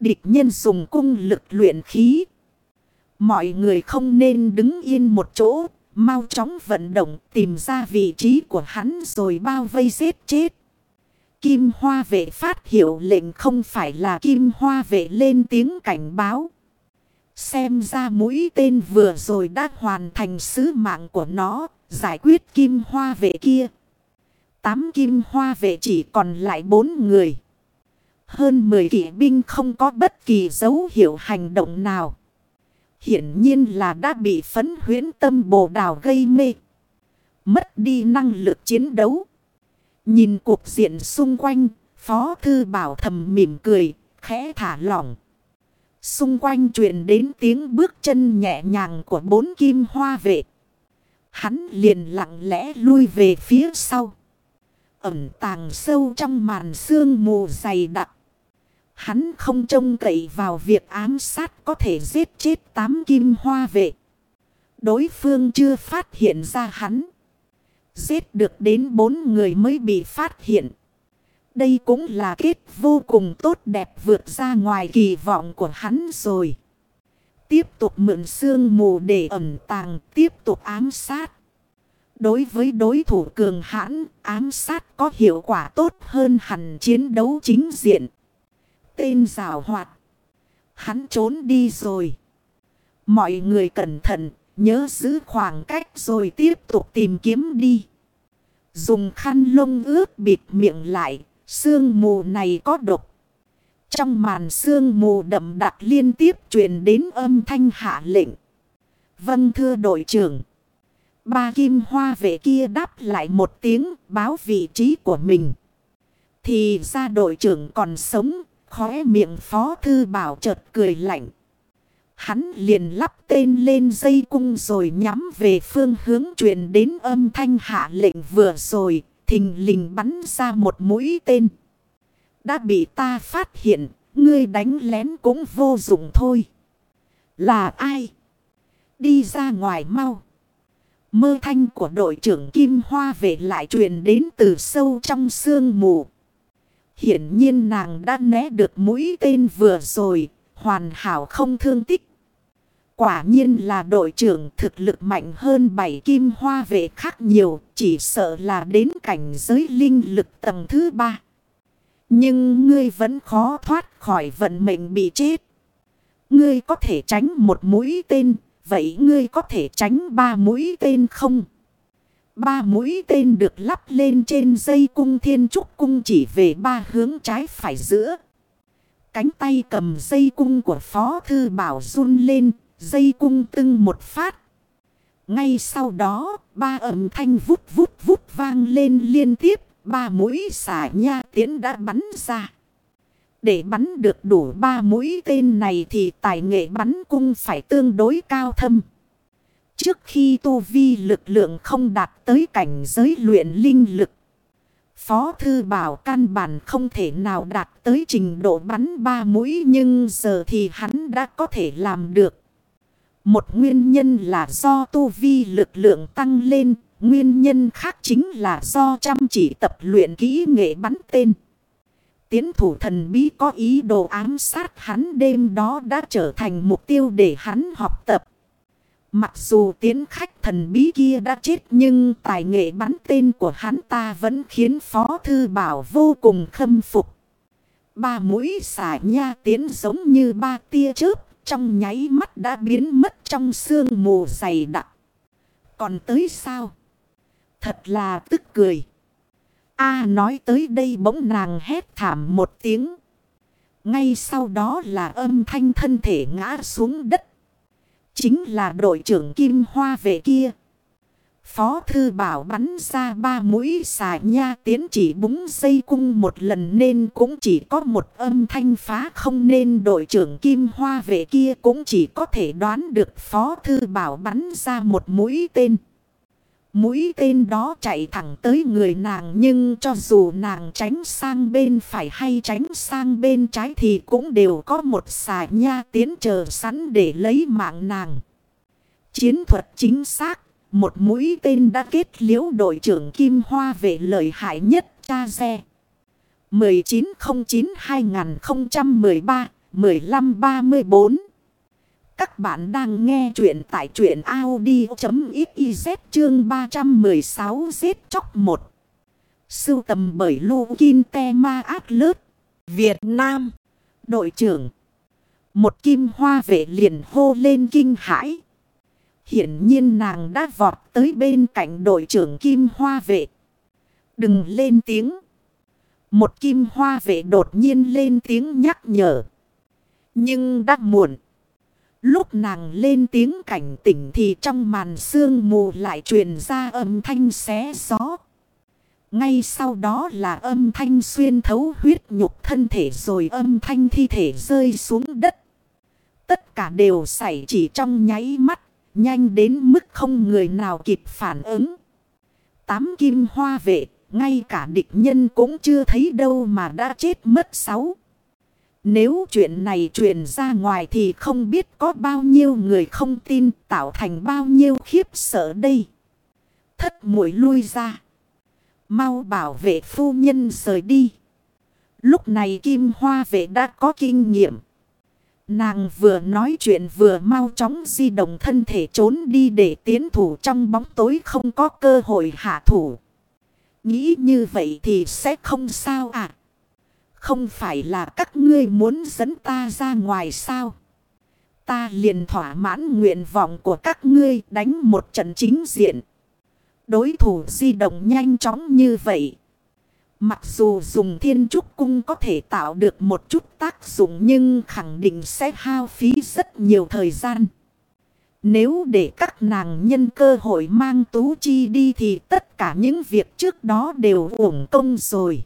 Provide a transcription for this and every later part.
Địch nhân dùng cung lực luyện khí. Mọi người không nên đứng yên một chỗ, mau chóng vận động tìm ra vị trí của hắn rồi bao vây giết chết. Kim hoa vệ phát hiệu lệnh không phải là kim hoa vệ lên tiếng cảnh báo. Xem ra mũi tên vừa rồi đã hoàn thành sứ mạng của nó, giải quyết kim hoa vệ kia. Tám kim hoa vệ chỉ còn lại bốn người. Hơn 10 kỵ binh không có bất kỳ dấu hiệu hành động nào. Hiển nhiên là đã bị phấn huyến tâm bồ đào gây mê. Mất đi năng lực chiến đấu. Nhìn cuộc diện xung quanh, Phó Thư Bảo thầm mỉm cười, khẽ thả lỏng. Xung quanh truyền đến tiếng bước chân nhẹ nhàng của bốn kim hoa vệ. Hắn liền lặng lẽ lui về phía sau. Ẩm tàng sâu trong màn sương mù dày đặc. Hắn không trông cậy vào việc ám sát có thể giết chết tám kim hoa vệ. Đối phương chưa phát hiện ra hắn. Giết được đến bốn người mới bị phát hiện. Đây cũng là kết vô cùng tốt đẹp vượt ra ngoài kỳ vọng của hắn rồi. Tiếp tục mượn sương mù để ẩn tàng, tiếp tục ám sát. Đối với đối thủ cường hãn, ám sát có hiệu quả tốt hơn hẳn chiến đấu chính diện. Tên rào hoạt. Hắn trốn đi rồi. Mọi người cẩn thận, nhớ giữ khoảng cách rồi tiếp tục tìm kiếm đi. Dùng khăn lông ướt bịt miệng lại, sương mù này có độc. Trong màn sương mù đậm đặc liên tiếp truyền đến âm thanh hạ lệnh. Vâng thưa đội trưởng. Ba kim hoa vệ kia đáp lại một tiếng báo vị trí của mình. Thì ra đội trưởng còn sống, khóe miệng phó thư bảo chợt cười lạnh. Hắn liền lắp tên lên dây cung rồi nhắm về phương hướng truyền đến âm thanh hạ lệnh vừa rồi, thình lình bắn ra một mũi tên. Đã bị ta phát hiện, ngươi đánh lén cũng vô dụng thôi. Là ai? Đi ra ngoài mau. Mơ thanh của đội trưởng Kim Hoa về lại truyền đến từ sâu trong sương mù. Hiển nhiên nàng đã né được mũi tên vừa rồi, hoàn hảo không thương tích. Quả nhiên là đội trưởng thực lực mạnh hơn bảy kim hoa vệ khác nhiều, chỉ sợ là đến cảnh giới linh lực tầng thứ ba. Nhưng ngươi vẫn khó thoát khỏi vận mệnh bị chết. Ngươi có thể tránh một mũi tên, vậy ngươi có thể tránh ba mũi tên không? Ba mũi tên được lắp lên trên dây cung thiên trúc cung chỉ về ba hướng trái phải giữa. Cánh tay cầm dây cung của Phó Thư Bảo run lên, dây cung tưng một phát. Ngay sau đó, ba âm thanh vút vút vút vang lên liên tiếp, ba mũi xả nha tiến đã bắn ra. Để bắn được đủ ba mũi tên này thì tài nghệ bắn cung phải tương đối cao thâm. Trước khi tu vi lực lượng không đạt tới cảnh giới luyện linh lực. Phó thư bảo căn bản không thể nào đạt tới trình độ bắn ba mũi nhưng giờ thì hắn đã có thể làm được. Một nguyên nhân là do tu vi lực lượng tăng lên, nguyên nhân khác chính là do chăm chỉ tập luyện kỹ nghệ bắn tên. Tiến thủ thần bí có ý đồ ám sát hắn đêm đó đã trở thành mục tiêu để hắn học tập. Mặc dù tiến khách thần bí kia đã chết nhưng tài nghệ bắn tên của hắn ta vẫn khiến Phó Thư Bảo vô cùng khâm phục. Ba mũi xả nha tiến giống như ba tia chớp, trong nháy mắt đã biến mất trong sương mù dày đặc. Còn tới sao? Thật là tức cười. A nói tới đây bỗng nàng hét thảm một tiếng. Ngay sau đó là âm thanh thân thể ngã xuống đất. Chính là đội trưởng Kim Hoa về kia. Phó thư bảo bắn ra ba mũi xà nha tiến chỉ búng dây cung một lần nên cũng chỉ có một âm thanh phá không nên đội trưởng Kim Hoa về kia cũng chỉ có thể đoán được Phó thư bảo bắn ra một mũi tên. Mũi tên đó chạy thẳng tới người nàng nhưng cho dù nàng tránh sang bên phải hay tránh sang bên trái thì cũng đều có một xà nha tiến chờ sẵn để lấy mạng nàng. Chiến thuật chính xác, một mũi tên đã kết liễu đội trưởng Kim Hoa về lợi hại nhất cha xe. 1909-2013 1534 các bạn đang nghe chuyện tại chuyện Audi.xyz chương 316 giết chóc 1 Sưu tầm bởi Lô Kinh Te Ma Át Lớt Việt Nam. Đội trưởng. Một kim hoa vệ liền hô lên kinh hãi. Hiển nhiên nàng đã vọt tới bên cạnh đội trưởng kim hoa vệ. Đừng lên tiếng. Một kim hoa vệ đột nhiên lên tiếng nhắc nhở. Nhưng đã muộn. Lúc nàng lên tiếng cảnh tỉnh thì trong màn sương mù lại truyền ra âm thanh xé gió. Ngay sau đó là âm thanh xuyên thấu huyết nhục thân thể rồi âm thanh thi thể rơi xuống đất. Tất cả đều xảy chỉ trong nháy mắt, nhanh đến mức không người nào kịp phản ứng. Tám kim hoa vệ ngay cả địch nhân cũng chưa thấy đâu mà đã chết mất sáu. Nếu chuyện này truyền ra ngoài thì không biết có bao nhiêu người không tin tạo thành bao nhiêu khiếp sợ đây. Thất mũi lui ra. Mau bảo vệ phu nhân rời đi. Lúc này Kim Hoa vệ đã có kinh nghiệm. Nàng vừa nói chuyện vừa mau chóng di động thân thể trốn đi để tiến thủ trong bóng tối không có cơ hội hạ thủ. Nghĩ như vậy thì sẽ không sao à. Không phải là các ngươi muốn dẫn ta ra ngoài sao. Ta liền thỏa mãn nguyện vọng của các ngươi đánh một trận chính diện. Đối thủ di động nhanh chóng như vậy. Mặc dù dùng thiên trúc cung có thể tạo được một chút tác dụng nhưng khẳng định sẽ hao phí rất nhiều thời gian. Nếu để các nàng nhân cơ hội mang Tú Chi đi thì tất cả những việc trước đó đều uổng công rồi.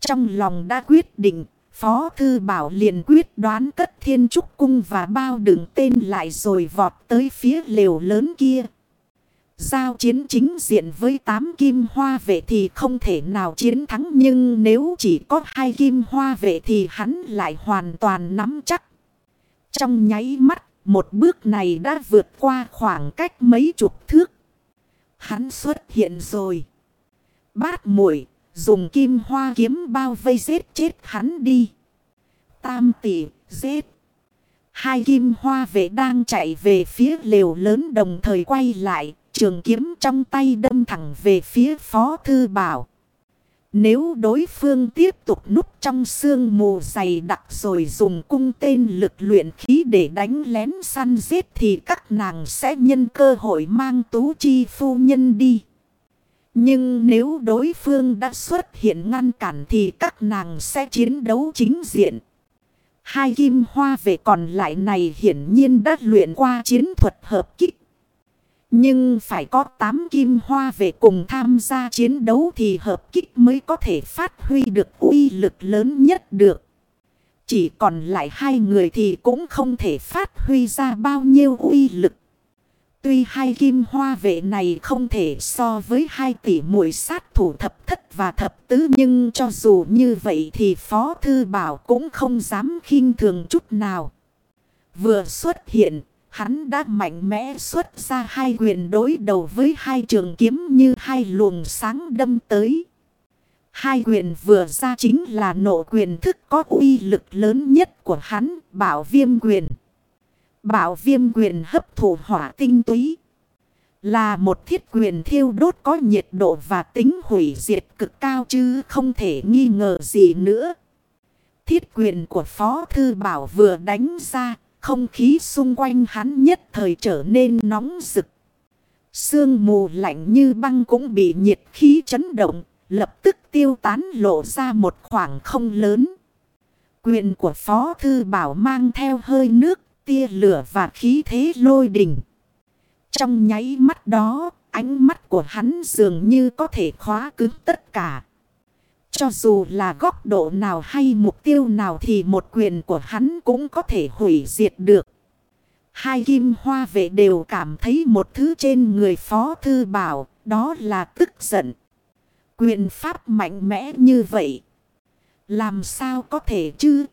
Trong lòng đã quyết định, Phó Thư Bảo liền quyết đoán cất thiên trúc cung và bao đựng tên lại rồi vọt tới phía lều lớn kia. Giao chiến chính diện với 8 kim hoa vệ thì không thể nào chiến thắng nhưng nếu chỉ có hai kim hoa vệ thì hắn lại hoàn toàn nắm chắc. Trong nháy mắt một bước này đã vượt qua khoảng cách mấy chục thước. Hắn xuất hiện rồi. Bát muội dùng kim hoa kiếm bao vây giết chết hắn đi. Tam tỷ, giết. Hai kim hoa vệ đang chạy về phía lều lớn đồng thời quay lại, trường kiếm trong tay đâm thẳng về phía phó thư bảo. Nếu đối phương tiếp tục núp trong xương mù dày đặc rồi dùng cung tên lực luyện khí để đánh lén săn giết thì các nàng sẽ nhân cơ hội mang tú chi phu nhân đi. Nhưng nếu đối phương đã xuất hiện ngăn cản thì các nàng sẽ chiến đấu chính diện. Hai kim hoa về còn lại này hiển nhiên đã luyện qua chiến thuật hợp kích. Nhưng phải có 8 kim hoa về cùng tham gia chiến đấu thì hợp kích mới có thể phát huy được uy lực lớn nhất được. Chỉ còn lại hai người thì cũng không thể phát huy ra bao nhiêu uy lực. Tuy hai kim hoa vệ này không thể so với hai tỷ muội sát thủ thập thất và thập tứ nhưng cho dù như vậy thì Phó Thư Bảo cũng không dám khinh thường chút nào. Vừa xuất hiện Hắn đã mạnh mẽ xuất ra hai quyền đối đầu với hai trường kiếm như hai luồng sáng đâm tới. Hai quyền vừa ra chính là nộ quyền thức có uy lực lớn nhất của hắn, bảo viêm quyền. Bảo viêm quyền hấp thụ hỏa tinh túy. Là một thiết quyền thiêu đốt có nhiệt độ và tính hủy diệt cực cao chứ không thể nghi ngờ gì nữa. Thiết quyền của Phó Thư Bảo vừa đánh ra, không khí xung quanh hắn nhất thời trở nên nóng rực. Sương mù lạnh như băng cũng bị nhiệt khí chấn động, lập tức tiêu tán lộ ra một khoảng không lớn. Quyền của Phó Thư Bảo mang theo hơi nước, tia lửa và khí thế lôi đỉnh. Trong nháy mắt đó, ánh mắt của hắn dường như có thể khóa cứng tất cả. Cho dù là góc độ nào hay mục tiêu nào thì một quyền của hắn cũng có thể hủy diệt được. Hai kim hoa vệ đều cảm thấy một thứ trên người phó thư bảo, đó là tức giận. Quyền pháp mạnh mẽ như vậy. Làm sao có thể chứ?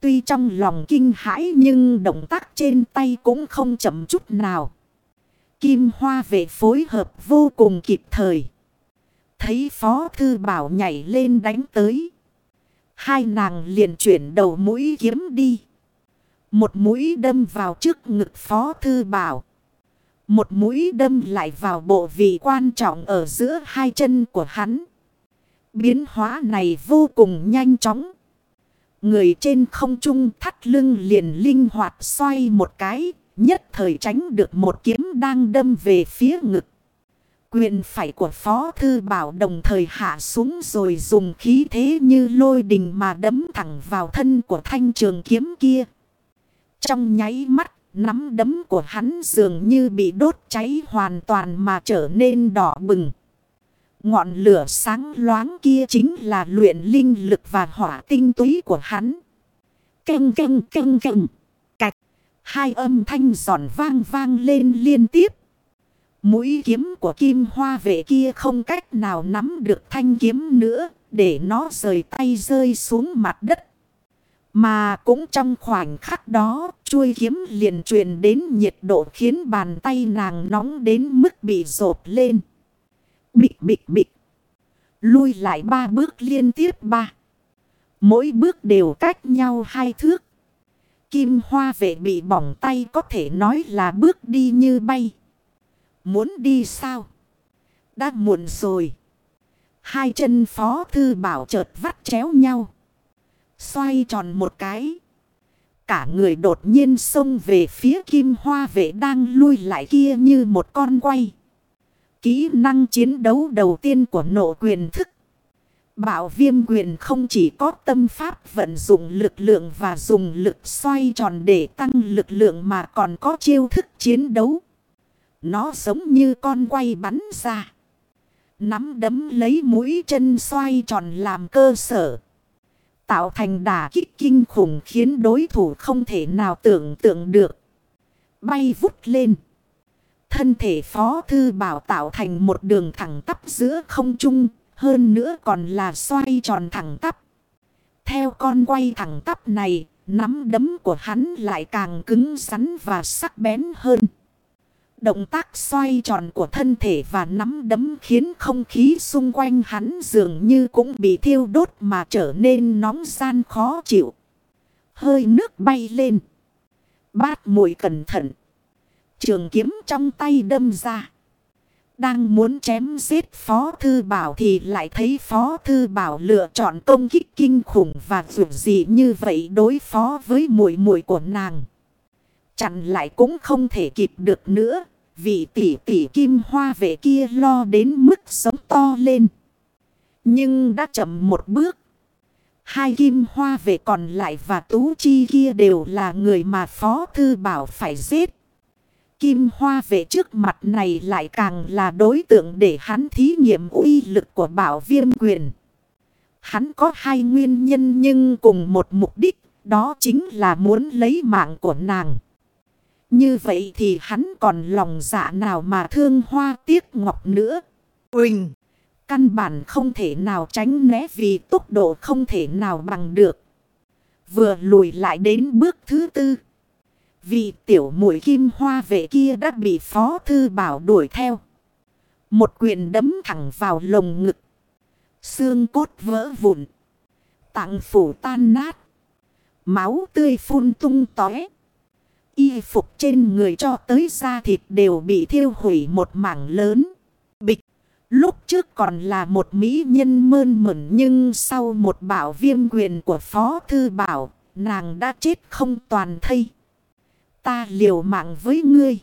Tuy trong lòng kinh hãi nhưng động tác trên tay cũng không chậm chút nào. Kim hoa vệ phối hợp vô cùng kịp thời. Thấy Phó Thư Bảo nhảy lên đánh tới. Hai nàng liền chuyển đầu mũi kiếm đi. Một mũi đâm vào trước ngực phó thư bảo. Một mũi đâm lại vào bộ vị quan trọng ở giữa hai chân của hắn. Biến hóa này vô cùng nhanh chóng. Người trên không trung thắt lưng liền linh hoạt xoay một cái. Nhất thời tránh được một kiếm đang đâm về phía ngực. Quyền phải của Phó Thư Bảo đồng thời hạ xuống rồi dùng khí thế như lôi đình mà đấm thẳng vào thân của thanh trường kiếm kia. Trong nháy mắt, nắm đấm của hắn dường như bị đốt cháy hoàn toàn mà trở nên đỏ bừng. Ngọn lửa sáng loáng kia chính là luyện linh lực và hỏa tinh túy của hắn. Căng căng căng căng, Cạch. Hai âm thanh giòn vang vang lên liên tiếp. Mũi kiếm của kim hoa vệ kia không cách nào nắm được thanh kiếm nữa. Để nó rời tay rơi xuống mặt đất. Mà cũng trong khoảnh khắc đó, chuôi kiếm liền truyền đến nhiệt độ khiến bàn tay nàng nóng đến mức bị rột lên. Bịch bịch bịch. Lui lại ba bước liên tiếp ba. Mỗi bước đều cách nhau hai thước. Kim hoa vệ bị bỏng tay có thể nói là bước đi như bay. Muốn đi sao? Đã muộn rồi. Hai chân phó thư bảo chợt vắt chéo nhau. Xoay tròn một cái. Cả người đột nhiên xông về phía kim hoa vệ đang lui lại kia như một con quay. Kỹ năng chiến đấu đầu tiên của nộ quyền thức. Bảo viêm quyền không chỉ có tâm pháp vận dụng lực lượng và dùng lực xoay tròn để tăng lực lượng mà còn có chiêu thức chiến đấu. Nó giống như con quay bắn ra. Nắm đấm lấy mũi chân xoay tròn làm cơ sở. Tạo thành đả kích kinh khủng khiến đối thủ không thể nào tưởng tượng được. Bay vút lên. Thân thể phó thư bảo tạo thành một đường thẳng tắp giữa không trung. Hơn nữa còn là xoay tròn thẳng tắp. Theo con quay thẳng tắp này, nắm đấm của hắn lại càng cứng rắn và sắc bén hơn. Động tác xoay tròn của thân thể và nắm đấm khiến không khí xung quanh hắn dường như cũng bị thiêu đốt mà trở nên nóng gian khó chịu. Hơi nước bay lên. Bát mùi cẩn thận. Trường kiếm trong tay đâm ra. Đang muốn chém giết Phó Thư Bảo thì lại thấy Phó Thư Bảo lựa chọn công kích kinh khủng và dù gì như vậy đối phó với mũi mũi của nàng. Chặn lại cũng không thể kịp được nữa. Vị tỷ tỷ kim hoa vệ kia lo đến mức sống to lên. Nhưng đã chậm một bước. Hai kim hoa vệ còn lại và tú chi kia đều là người mà Phó Thư Bảo phải giết. Kim hoa vệ trước mặt này lại càng là đối tượng để hắn thí nghiệm uy lực của bảo viêm quyền. Hắn có hai nguyên nhân nhưng cùng một mục đích, đó chính là muốn lấy mạng của nàng. Như vậy thì hắn còn lòng dạ nào mà thương hoa tiếc ngọc nữa. Quỳnh! Căn bản không thể nào tránh né vì tốc độ không thể nào bằng được. Vừa lùi lại đến bước thứ tư. Vì tiểu mũi kim hoa vệ kia đã bị phó thư bảo đuổi theo. Một quyền đấm thẳng vào lồng ngực. Xương cốt vỡ vụn. Tạng phủ tan nát. Máu tươi phun tung tói. Y phục trên người cho tới da thịt đều bị thiêu hủy một mảng lớn. Bịch. Lúc trước còn là một mỹ nhân mơn mẩn nhưng sau một bảo viêm quyền của Phó Thư Bảo, nàng đã chết không toàn thây. Ta liều mạng với ngươi.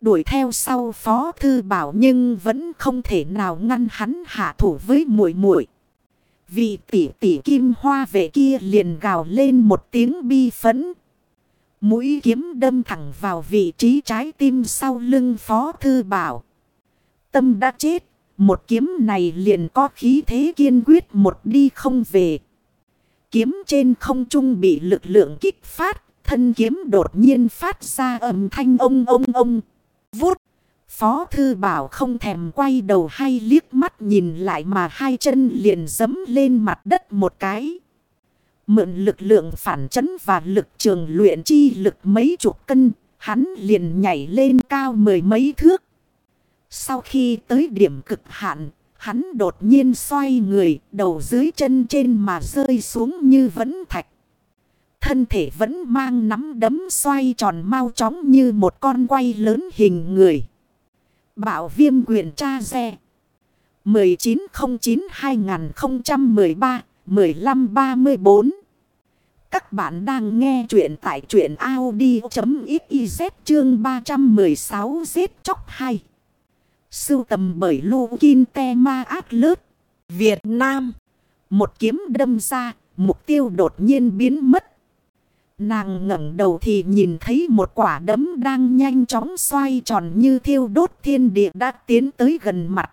Đuổi theo sau Phó Thư Bảo nhưng vẫn không thể nào ngăn hắn hạ thủ với muội muội Vì tỷ tỷ kim hoa vệ kia liền gào lên một tiếng bi phấn. Mũi kiếm đâm thẳng vào vị trí trái tim sau lưng Phó Thư Bảo. Tâm đã chết, một kiếm này liền có khí thế kiên quyết một đi không về. Kiếm trên không trung bị lực lượng kích phát, thân kiếm đột nhiên phát ra âm thanh ông ông ông. Vút! Phó Thư Bảo không thèm quay đầu hay liếc mắt nhìn lại mà hai chân liền dấm lên mặt đất một cái. Mượn lực lượng phản chấn và lực trường luyện chi lực mấy chục cân, hắn liền nhảy lên cao mười mấy thước. Sau khi tới điểm cực hạn, Hắn đột nhiên xoay người, đầu dưới chân trên mà rơi xuống như vẫn thạch. Thân thể vẫn mang nắm đấm xoay tròn mau chóng như một con quay lớn hình người. Bảo viêm quyền tra xe. 1909-2013-1534 Các bạn đang nghe chuyện tại chuyện Audi.xyz chương 316 giết chóc 2. Sưu tầm bởi Lô Kinh Te Ma Át Lớt. Việt Nam. Một kiếm đâm ra, mục tiêu đột nhiên biến mất. Nàng ngẩng đầu thì nhìn thấy một quả đấm đang nhanh chóng xoay tròn như thiêu đốt thiên địa đã tiến tới gần mặt.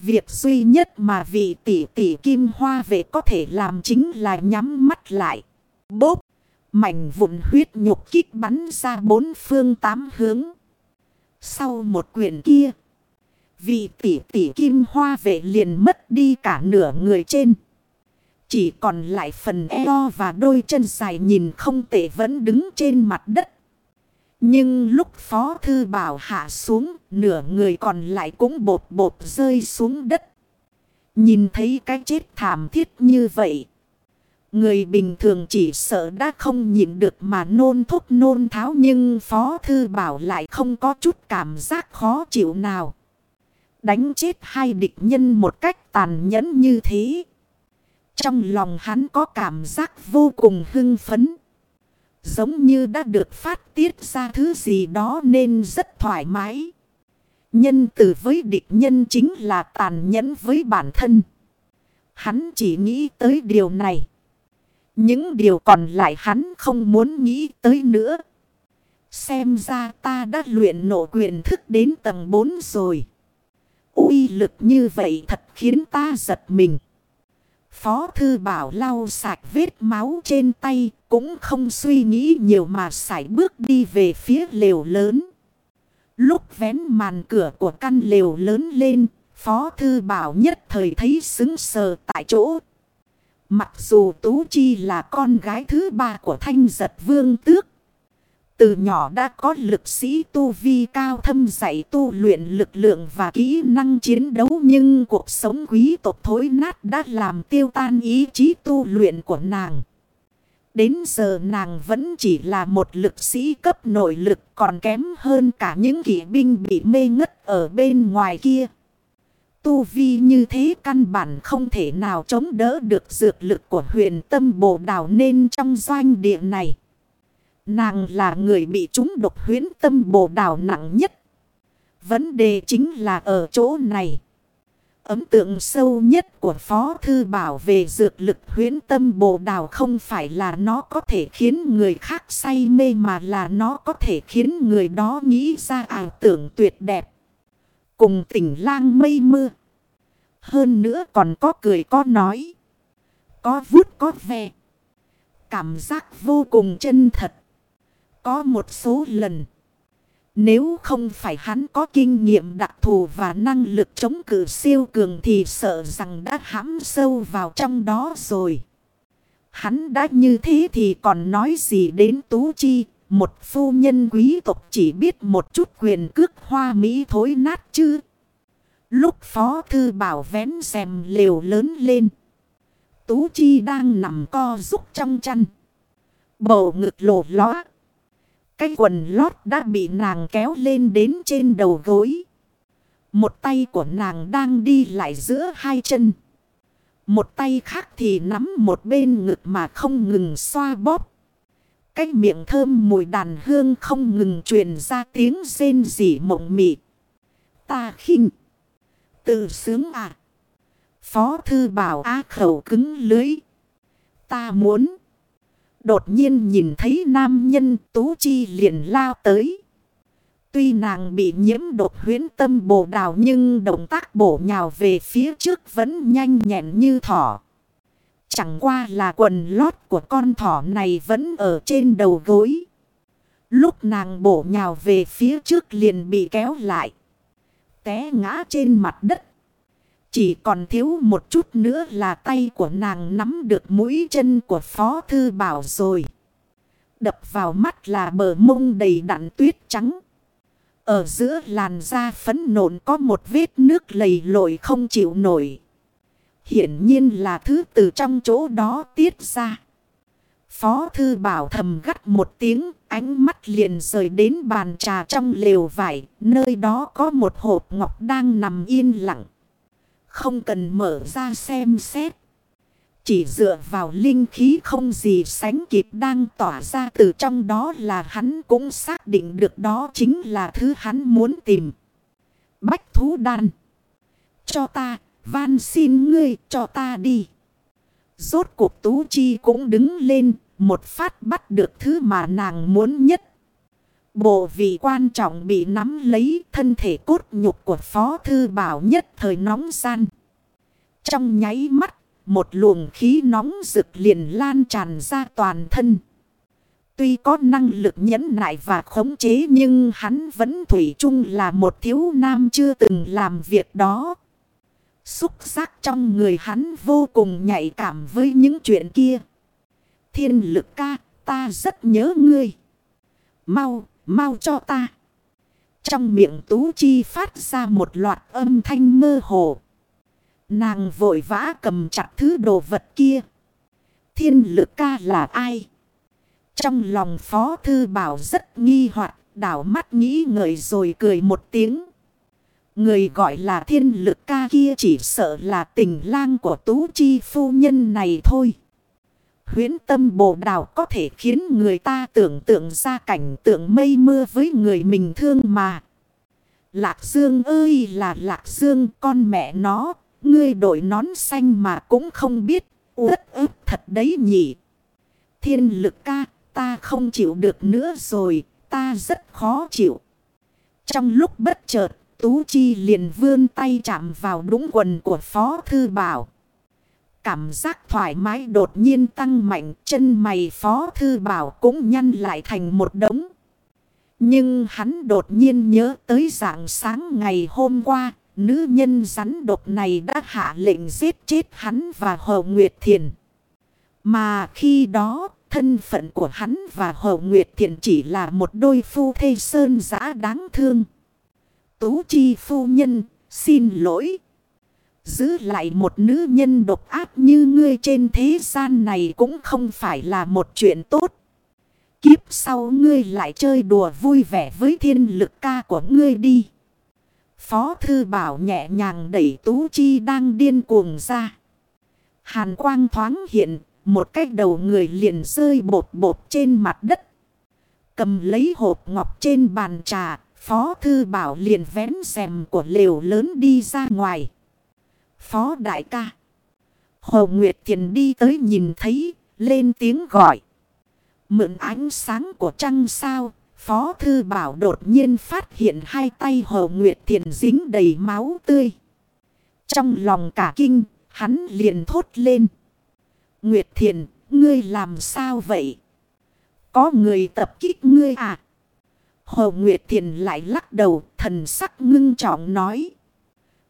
Việc duy nhất mà vị tỷ tỷ kim hoa vệ có thể làm chính là nhắm mắt lại. Bốp! Mảnh vụn huyết nhục kích bắn ra bốn phương tám hướng. Sau một quyển kia, vị tỷ tỷ kim hoa vệ liền mất đi cả nửa người trên. Chỉ còn lại phần eo và đôi chân dài nhìn không tệ vẫn đứng trên mặt đất. Nhưng lúc Phó Thư Bảo hạ xuống, nửa người còn lại cũng bột bột rơi xuống đất. Nhìn thấy cái chết thảm thiết như vậy. Người bình thường chỉ sợ đã không nhịn được mà nôn thúc nôn tháo nhưng Phó Thư Bảo lại không có chút cảm giác khó chịu nào. Đánh chết hai địch nhân một cách tàn nhẫn như thế. Trong lòng hắn có cảm giác vô cùng hưng phấn. Giống như đã được phát tiết ra thứ gì đó nên rất thoải mái. Nhân từ với địch nhân chính là tàn nhẫn với bản thân. Hắn chỉ nghĩ tới điều này. Những điều còn lại hắn không muốn nghĩ tới nữa. Xem ra ta đã luyện nộ quyền thức đến tầng 4 rồi. uy lực như vậy thật khiến ta giật mình. Phó thư bảo lau sạch vết máu trên tay, cũng không suy nghĩ nhiều mà sải bước đi về phía lều lớn. Lúc vén màn cửa của căn lều lớn lên, Phó thư bảo nhất thời thấy xứng sờ tại chỗ. Mặc dù Tú Chi là con gái thứ ba của thanh giật vương tước. Từ nhỏ đã có lực sĩ tu vi cao thâm dạy tu luyện lực lượng và kỹ năng chiến đấu, nhưng cuộc sống quý tộc thối nát đã làm tiêu tan ý chí tu luyện của nàng. Đến giờ nàng vẫn chỉ là một lực sĩ cấp nội lực, còn kém hơn cả những kỵ binh bị mê ngất ở bên ngoài kia. Tu vi như thế căn bản không thể nào chống đỡ được dược lực của huyền tâm bồ đào nên trong doanh địa này. Nàng là người bị trúng độc huyến tâm bồ đào nặng nhất. Vấn đề chính là ở chỗ này. Ấm tượng sâu nhất của Phó Thư Bảo về dược lực huyến tâm bồ đào không phải là nó có thể khiến người khác say mê mà là nó có thể khiến người đó nghĩ ra ảo tưởng tuyệt đẹp. Cùng tỉnh lang mây mưa. Hơn nữa còn có cười có nói. Có vút có ve. Cảm giác vô cùng chân thật. Có một số lần. Nếu không phải hắn có kinh nghiệm đặc thù và năng lực chống cự siêu cường thì sợ rằng đã hãm sâu vào trong đó rồi. Hắn đã như thế thì còn nói gì đến Tú Chi, một phu nhân quý tộc chỉ biết một chút quyền cước hoa mỹ thối nát chứ. Lúc Phó Thư Bảo vén xem liều lớn lên. Tú Chi đang nằm co rúc trong chăn. Bầu ngực lộ lõa. Cái quần lót đã bị nàng kéo lên đến trên đầu gối. Một tay của nàng đang đi lại giữa hai chân. Một tay khác thì nắm một bên ngực mà không ngừng xoa bóp. Cái miệng thơm mùi đàn hương không ngừng truyền ra tiếng rên rỉ mộng mị. Ta khinh. Tự sướng à. Phó thư bảo á khẩu cứng lưới. Ta muốn. Đột nhiên nhìn thấy nam nhân Tú Chi liền lao tới. Tuy nàng bị nhiễm đột huyến tâm bồ đào nhưng động tác bổ nhào về phía trước vẫn nhanh nhẹn như thỏ. Chẳng qua là quần lót của con thỏ này vẫn ở trên đầu gối. Lúc nàng bổ nhào về phía trước liền bị kéo lại. Té ngã trên mặt đất. Chỉ còn thiếu một chút nữa là tay của nàng nắm được mũi chân của Phó Thư Bảo rồi. Đập vào mắt là bờ mông đầy đặn tuyết trắng. Ở giữa làn da phấn nộn có một vết nước lầy lội không chịu nổi. Hiển nhiên là thứ từ trong chỗ đó tiết ra. Phó thư bảo thầm gắt một tiếng, ánh mắt liền rời đến bàn trà trong lều vải, nơi đó có một hộp ngọc đang nằm yên lặng. Không cần mở ra xem xét. Chỉ dựa vào linh khí không gì sánh kịp đang tỏa ra từ trong đó là hắn cũng xác định được đó chính là thứ hắn muốn tìm. Bách thú đan. Cho ta, van xin ngươi cho ta đi. Rốt cuộc Tú Chi cũng đứng lên, một phát bắt được thứ mà nàng muốn nhất. Bộ vị quan trọng bị nắm lấy thân thể cốt nhục của Phó Thư Bảo nhất thời nóng gian. Trong nháy mắt, một luồng khí nóng rực liền lan tràn ra toàn thân. Tuy có năng lực nhẫn nại và khống chế nhưng hắn vẫn thủy chung là một thiếu nam chưa từng làm việc đó. Xúc giác trong người hắn vô cùng nhạy cảm với những chuyện kia. Thiên lực ca, ta rất nhớ ngươi. Mau, mau cho ta. Trong miệng Tú Chi phát ra một loạt âm thanh mơ hồ. Nàng vội vã cầm chặt thứ đồ vật kia. Thiên lực ca là ai? Trong lòng Phó Thư Bảo rất nghi hoặc, đảo mắt nghĩ ngợi rồi cười một tiếng. Người gọi là thiên lực ca kia chỉ sợ là tình lang của Tú Chi phu nhân này thôi. Huyến tâm bồ đào có thể khiến người ta tưởng tượng ra cảnh tượng mây mưa với người mình thương mà. Lạc Dương ơi là Lạc Dương con mẹ nó, ngươi đội nón xanh mà cũng không biết, uất ức thật đấy nhỉ. Thiên lực ca, ta không chịu được nữa rồi, ta rất khó chịu. Trong lúc bất chợt, Tú Chi liền vươn tay chạm vào đúng quần của Phó Thư Bảo. Cảm giác thoải mái đột nhiên tăng mạnh, chân mày Phó Thư Bảo cũng nhăn lại thành một đống. Nhưng hắn đột nhiên nhớ tới dạng sáng ngày hôm qua, nữ nhân rắn độc này đã hạ lệnh giết chết hắn và Hồ Nguyệt Thiền. Mà khi đó, thân phận của hắn và Hồ Nguyệt Thiền chỉ là một đôi phu thê sơn giã đáng thương. Tú Chi phu nhân, xin lỗi. Giữ lại một nữ nhân độc ác như ngươi trên thế gian này cũng không phải là một chuyện tốt. Kiếp sau ngươi lại chơi đùa vui vẻ với thiên lực ca của ngươi đi. Phó thư bảo nhẹ nhàng đẩy Tú Chi đang điên cuồng ra. Hàn quang thoáng hiện, một cái đầu người liền rơi bột bột trên mặt đất. Cầm lấy hộp ngọc trên bàn trà, Phó Thư Bảo liền vén xèm của lều lớn đi ra ngoài. Phó Đại ca. Hồ Nguyệt Thiền đi tới nhìn thấy, lên tiếng gọi. Mượn ánh sáng của trăng sao, Phó Thư Bảo đột nhiên phát hiện hai tay Hồ Nguyệt Thiền dính đầy máu tươi. Trong lòng cả kinh, hắn liền thốt lên. Nguyệt Thiền, ngươi làm sao vậy? Có người tập kích ngươi à? Hồ Nguyệt Thiền lại lắc đầu, thần sắc ngưng trọng nói.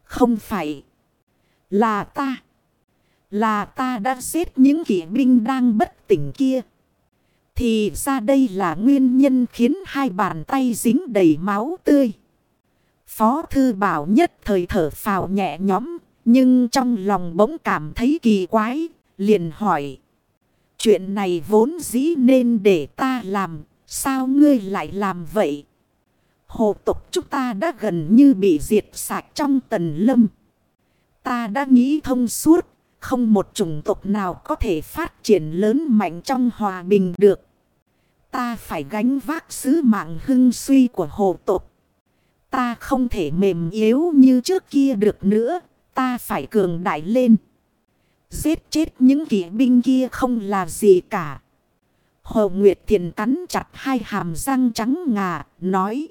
Không phải. Là ta. Là ta đã giết những kỵ binh đang bất tỉnh kia. Thì ra đây là nguyên nhân khiến hai bàn tay dính đầy máu tươi. Phó thư bảo nhất thời thở phào nhẹ nhõm. Nhưng trong lòng bỗng cảm thấy kỳ quái. Liền hỏi. Chuyện này vốn dĩ nên để ta làm. Sao ngươi lại làm vậy? Hồ tục chúng ta đã gần như bị diệt sạch trong tần lâm. Ta đã nghĩ thông suốt. Không một chủng tộc nào có thể phát triển lớn mạnh trong hòa bình được. Ta phải gánh vác sứ mạng hưng suy của hồ tộc. Ta không thể mềm yếu như trước kia được nữa. Ta phải cường đại lên. Giết chết những kỵ binh kia không là gì cả. Hồ Nguyệt Thiền cắn chặt hai hàm răng trắng ngà, nói.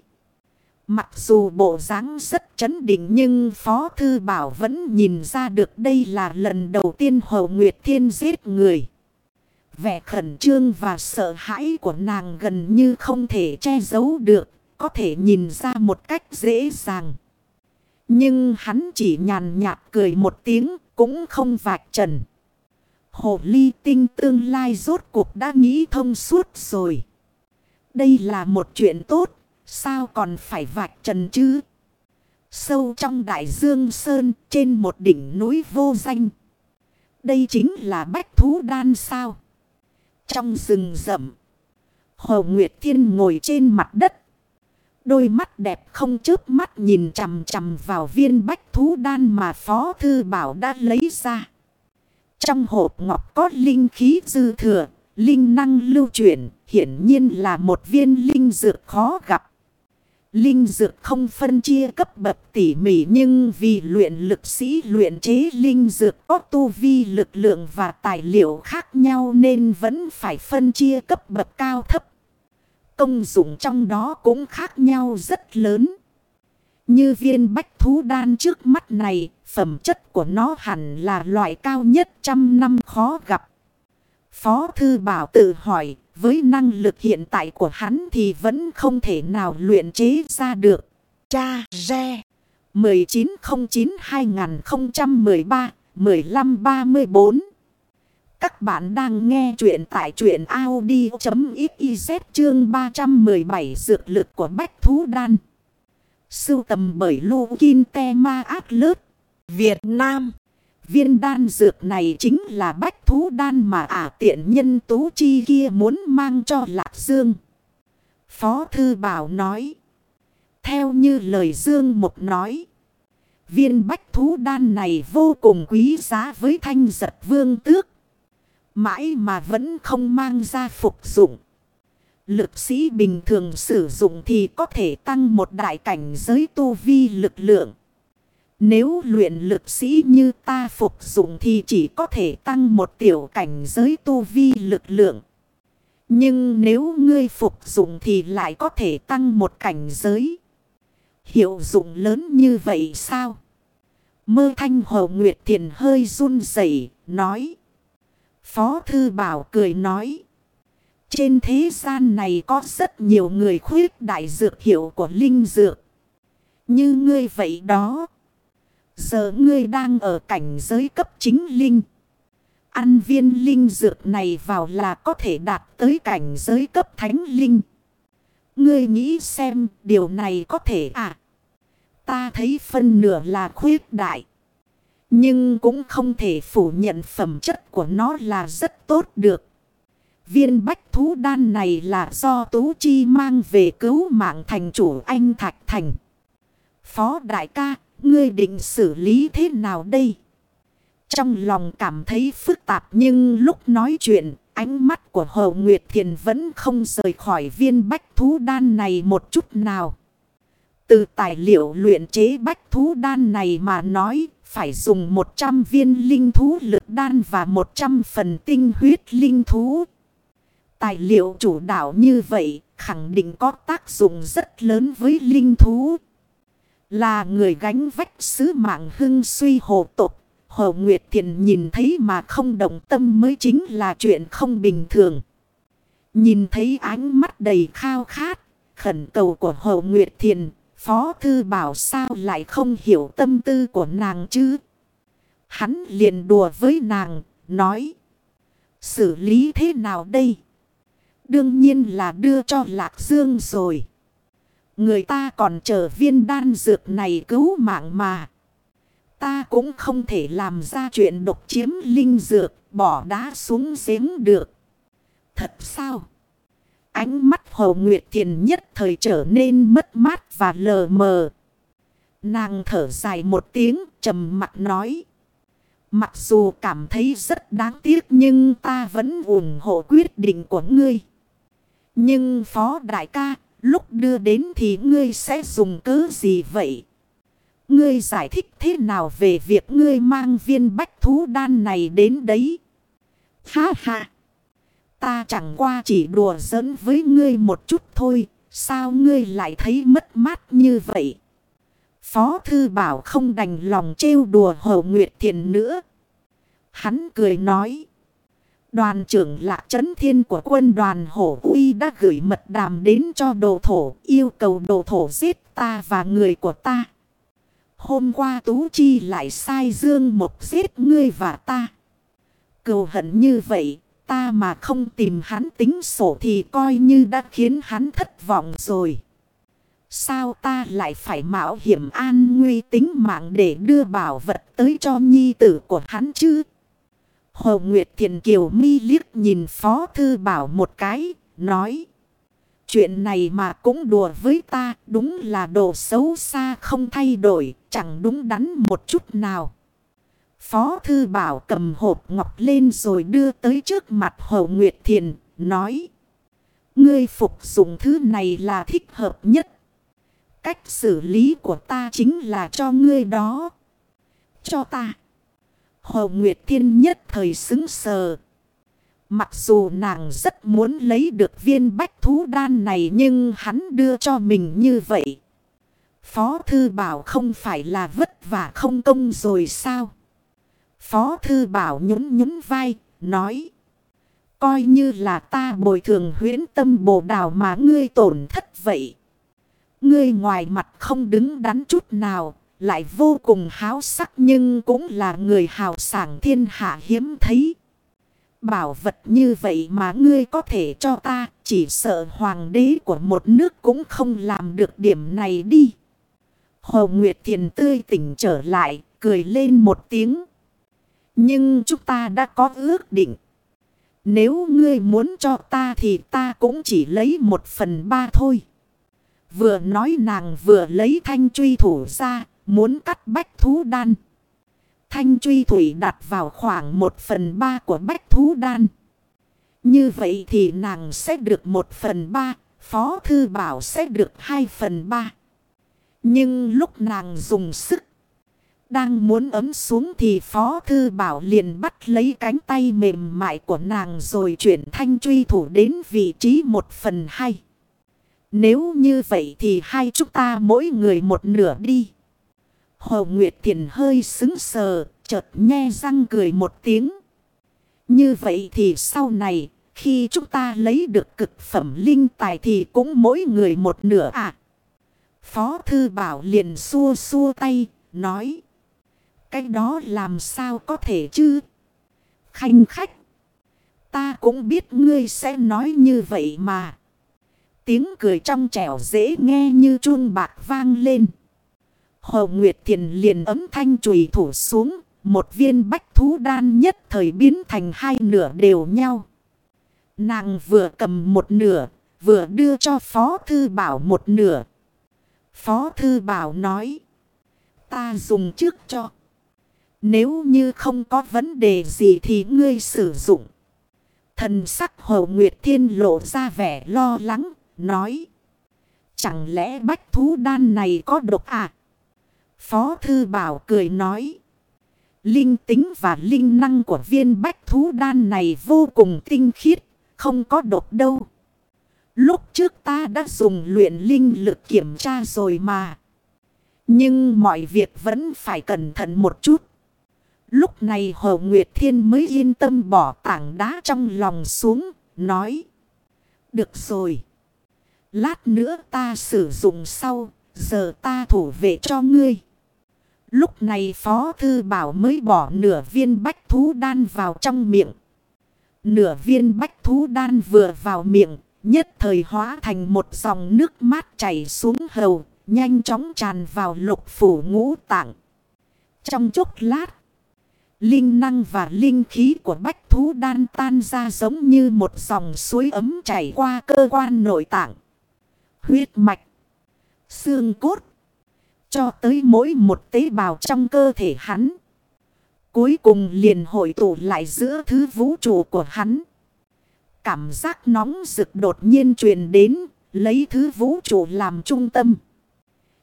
Mặc dù bộ dáng rất chấn định nhưng Phó Thư Bảo vẫn nhìn ra được đây là lần đầu tiên Hồ Nguyệt Thiên giết người. Vẻ khẩn trương và sợ hãi của nàng gần như không thể che giấu được, có thể nhìn ra một cách dễ dàng. Nhưng hắn chỉ nhàn nhạt cười một tiếng, cũng không vạch trần. Hồ ly tinh tương lai rốt cuộc đã nghĩ thông suốt rồi. Đây là một chuyện tốt, Sao còn phải vạch trần chứ? Sâu trong đại dương sơn trên một đỉnh núi vô danh. Đây chính là bách thú đan sao? Trong rừng rậm. Hồ Nguyệt Thiên ngồi trên mặt đất. Đôi mắt đẹp không chớp mắt nhìn chằm chằm vào viên bách thú đan mà Phó Thư Bảo đã lấy ra. Trong hộp ngọc có linh khí dư thừa, linh năng lưu chuyển, hiển nhiên là một viên linh dược khó gặp. Linh dược không phân chia cấp bậc tỉ mỉ nhưng vì luyện lực sĩ luyện chế linh dược có tu vi lực lượng và tài liệu khác nhau nên vẫn phải phân chia cấp bậc cao thấp. Công dụng trong đó cũng khác nhau rất lớn. Như viên bách thú đan trước mắt này, phẩm chất của nó hẳn là loại cao nhất trăm năm khó gặp. Phó Thư Bảo tự hỏi, với năng lực hiện tại của hắn thì vẫn không thể nào luyện chế ra được. Cha Re 1909-2013-1534 Các bạn đang nghe chuyện tại chuyện Audi.xyz chương 317 Dược lực của Bách Thú Đan. Sưu tầm bởi Lô Kinh Te Ma Lớt, Việt Nam. Viên đan dược này chính là bách thú đan mà ả tiện nhân tú chi kia muốn mang cho Lạc Dương. Phó Thư Bảo nói. Theo như lời Dương Mục nói. Viên bách thú đan này vô cùng quý giá với thanh giật vương tước. Mãi mà vẫn không mang ra phục dụng. Lực sĩ bình thường sử dụng thì có thể tăng một đại cảnh giới tu vi lực lượng. Nếu luyện lực sĩ như ta phục dụng thì chỉ có thể tăng một tiểu cảnh giới tu vi lực lượng. Nhưng nếu ngươi phục dụng thì lại có thể tăng một cảnh giới. Hiệu dụng lớn như vậy sao? Mơ thanh hồ Nguyệt Thiền hơi run rẩy, nói. Phó Thư Bảo cười nói. Trên thế gian này có rất nhiều người khuyết đại dược hiệu của linh dược. Như ngươi vậy đó. Giờ ngươi đang ở cảnh giới cấp chính linh. Ăn viên linh dược này vào là có thể đạt tới cảnh giới cấp thánh linh. Ngươi nghĩ xem, điều này có thể à? Ta thấy phân nửa là khuyết đại. Nhưng cũng không thể phủ nhận phẩm chất của nó là rất tốt được. Viên bách thú đan này là do Tú Chi mang về cứu mạng thành chủ anh Thạch Thành. Phó đại ca Ngươi định xử lý thế nào đây? Trong lòng cảm thấy phức tạp nhưng lúc nói chuyện, ánh mắt của Hồ Nguyệt Thiền vẫn không rời khỏi viên bách thú đan này một chút nào. Từ tài liệu luyện chế bách thú đan này mà nói, phải dùng 100 viên linh thú lực đan và 100 phần tinh huyết linh thú. Tài liệu chủ đạo như vậy khẳng định có tác dụng rất lớn với linh thú. Là người gánh vách sứ mạng hưng suy hồ tục. Hồ Nguyệt Thiền nhìn thấy mà không động tâm mới chính là chuyện không bình thường. Nhìn thấy ánh mắt đầy khao khát, khẩn cầu của Hồ Nguyệt Thiền, Phó Thư bảo sao lại không hiểu tâm tư của nàng chứ? Hắn liền đùa với nàng, nói. Xử lý thế nào đây? Đương nhiên là đưa cho Lạc Dương rồi. Người ta còn chờ viên đan dược này cứu mạng mà. Ta cũng không thể làm ra chuyện độc chiếm linh dược, bỏ đá xuống giếng được. Thật sao? Ánh mắt Hồ Nguyệt Thiền nhất thời trở nên mất mát và lờ mờ. Nàng thở dài một tiếng, trầm mặt nói. Mặc dù cảm thấy rất đáng tiếc nhưng ta vẫn ủng hộ quyết định của ngươi. Nhưng Phó Đại ca Lúc đưa đến thì ngươi sẽ dùng cớ gì vậy? Ngươi giải thích thế nào về việc ngươi mang viên bách thú đan này đến đấy? Ha ha! Ta chẳng qua chỉ đùa giỡn với ngươi một chút thôi. Sao ngươi lại thấy mất mát như vậy? Phó thư bảo không đành lòng trêu đùa hậu Nguyệt Thiền nữa. Hắn cười nói. Đoàn trưởng lạc trấn thiên của quân đoàn hổ uy đã gửi mật đàm đến cho đồ thổ yêu cầu đồ thổ giết ta và người của ta. Hôm qua Tú Chi lại sai Dương một giết ngươi và ta. Cầu hận như vậy, ta mà không tìm hắn tính sổ thì coi như đã khiến hắn thất vọng rồi. Sao ta lại phải mạo hiểm an nguy tính mạng để đưa bảo vật tới cho nhi tử của hắn chứ? Hồ Nguyệt Thiền Kiều mi liếc nhìn Phó Thư Bảo một cái, nói. Chuyện này mà cũng đùa với ta, đúng là đồ xấu xa không thay đổi, chẳng đúng đắn một chút nào. Phó Thư Bảo cầm hộp ngọc lên rồi đưa tới trước mặt Hồ Nguyệt Thiền, nói. Ngươi phục dụng thứ này là thích hợp nhất. Cách xử lý của ta chính là cho ngươi đó. Cho ta. Hồ Nguyệt Thiên nhất thời xứng sờ. Mặc dù nàng rất muốn lấy được viên bách thú đan này nhưng hắn đưa cho mình như vậy. Phó Thư Bảo không phải là vất vả không công rồi sao? Phó Thư Bảo nhún nhún vai, nói. Coi như là ta bồi thường huyến tâm bồ đào mà ngươi tổn thất vậy. Ngươi ngoài mặt không đứng đắn chút nào, lại vô cùng háo sắc nhưng cũng là người hào sảng thiên hạ hiếm thấy. Bảo vật như vậy mà ngươi có thể cho ta, chỉ sợ hoàng đế của một nước cũng không làm được điểm này đi. Hồ Nguyệt Thiền tươi tỉnh trở lại, cười lên một tiếng. Nhưng chúng ta đã có ước định. Nếu ngươi muốn cho ta thì ta cũng chỉ lấy một phần ba thôi. Vừa nói nàng vừa lấy thanh truy thủ ra, muốn cắt bách thú đan. Thanh truy thủy đặt vào khoảng một phần ba của bách thú đan. Như vậy thì nàng sẽ được một phần ba, phó thư bảo sẽ được hai phần ba. Nhưng lúc nàng dùng sức, đang muốn ấm xuống thì phó thư bảo liền bắt lấy cánh tay mềm mại của nàng rồi chuyển thanh truy thủ đến vị trí một phần hai. Nếu như vậy thì hai chúng ta mỗi người một nửa đi. Hồ Nguyệt Thiền hơi xứng sờ, chợt nhe răng cười một tiếng. Như vậy thì sau này, khi chúng ta lấy được cực phẩm linh tài thì cũng mỗi người một nửa à. Phó Thư Bảo liền xua xua tay, nói. Cái đó làm sao có thể chứ? Khanh khách. Ta cũng biết ngươi sẽ nói như vậy mà. Tiếng cười trong trẻo dễ nghe như chuông bạc vang lên. Hồ Nguyệt Thiền liền ấm thanh chùy thủ xuống. Một viên bách thú đan nhất thời biến thành hai nửa đều nhau. Nàng vừa cầm một nửa, vừa đưa cho Phó Thư Bảo một nửa. Phó Thư Bảo nói, ta dùng trước cho. Nếu như không có vấn đề gì thì ngươi sử dụng. Thần sắc Hồ Nguyệt Thiên lộ ra vẻ lo lắng, nói. Chẳng lẽ bách thú đan này có độc à? Phó Thư Bảo cười nói. Linh tính và linh năng của viên bách thú đan này vô cùng tinh khiết, không có độc đâu. Lúc trước ta đã dùng luyện linh lực kiểm tra rồi mà. Nhưng mọi việc vẫn phải cẩn thận một chút. Lúc này Hồ Nguyệt Thiên mới yên tâm bỏ tảng đá trong lòng xuống, nói. Được rồi. Lát nữa ta sử dụng sau, giờ ta thủ vệ cho ngươi. Lúc này Phó Thư Bảo mới bỏ nửa viên bách thú đan vào trong miệng. Nửa viên bách thú đan vừa vào miệng, nhất thời hóa thành một dòng nước mát chảy xuống hầu, nhanh chóng tràn vào lục phủ ngũ tạng. Trong chốc lát, linh năng và linh khí của bách thú đan tan ra giống như một dòng suối ấm chảy qua cơ quan nội tạng. Huyết mạch, xương cốt, cho tới mỗi một tế bào trong cơ thể hắn. Cuối cùng liền hội tụ lại giữa thứ vũ trụ của hắn. Cảm giác nóng rực đột nhiên truyền đến, lấy thứ vũ trụ làm trung tâm.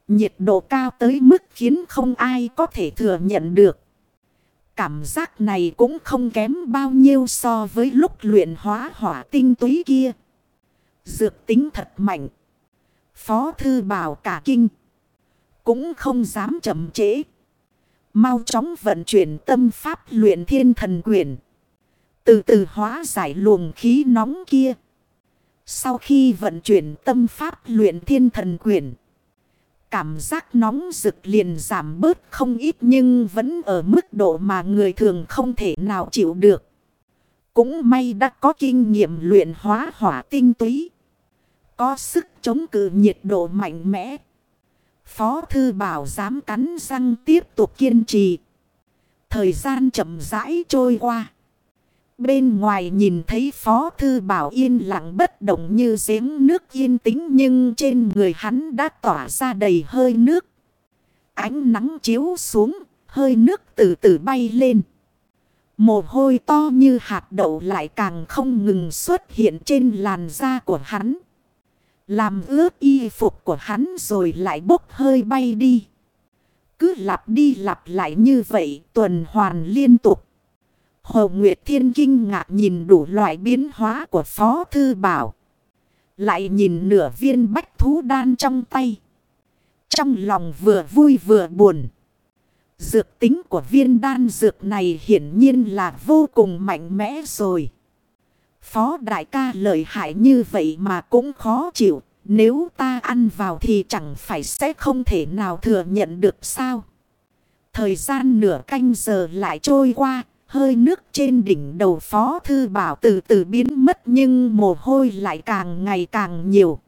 Nhiệt độ cao tới mức khiến không ai có thể thừa nhận được. Cảm giác này cũng không kém bao nhiêu so với lúc luyện hóa hỏa tinh túy kia. Dược tính thật mạnh. Phó thư bảo cả kinh. Cũng không dám chậm trễ. Mau chóng vận chuyển tâm pháp luyện thiên thần quyển. Từ từ hóa giải luồng khí nóng kia. Sau khi vận chuyển tâm pháp luyện thiên thần quyển. Cảm giác nóng rực liền giảm bớt không ít nhưng vẫn ở mức độ mà người thường không thể nào chịu được. Cũng may đã có kinh nghiệm luyện hóa hỏa tinh túy. Có sức chống cự nhiệt độ mạnh mẽ. Phó Thư Bảo dám cắn răng tiếp tục kiên trì. Thời gian chậm rãi trôi qua. Bên ngoài nhìn thấy Phó Thư Bảo yên lặng bất động như giếng nước yên tĩnh nhưng trên người hắn đã tỏa ra đầy hơi nước. Ánh nắng chiếu xuống, hơi nước từ từ bay lên. Mồ hôi to như hạt đậu lại càng không ngừng xuất hiện trên làn da của hắn. Làm ướt y phục của hắn rồi lại bốc hơi bay đi. Cứ lặp đi lặp lại như vậy, tuần hoàn liên tục. Hồ Nguyệt Thiên kinh ngạc nhìn đủ loại biến hóa của Phó Thư Bảo. Lại nhìn nửa viên bách thú đan trong tay. Trong lòng vừa vui vừa buồn. Dược tính của viên đan dược này hiển nhiên là vô cùng mạnh mẽ rồi. Phó đại ca lợi hại như vậy mà cũng khó chịu. Nếu ta ăn vào thì chẳng phải sẽ không thể nào thừa nhận được sao. Thời gian nửa canh giờ lại trôi qua. Hơi nước trên đỉnh đầu phó thư bảo từ từ biến mất nhưng mồ hôi lại càng ngày càng nhiều.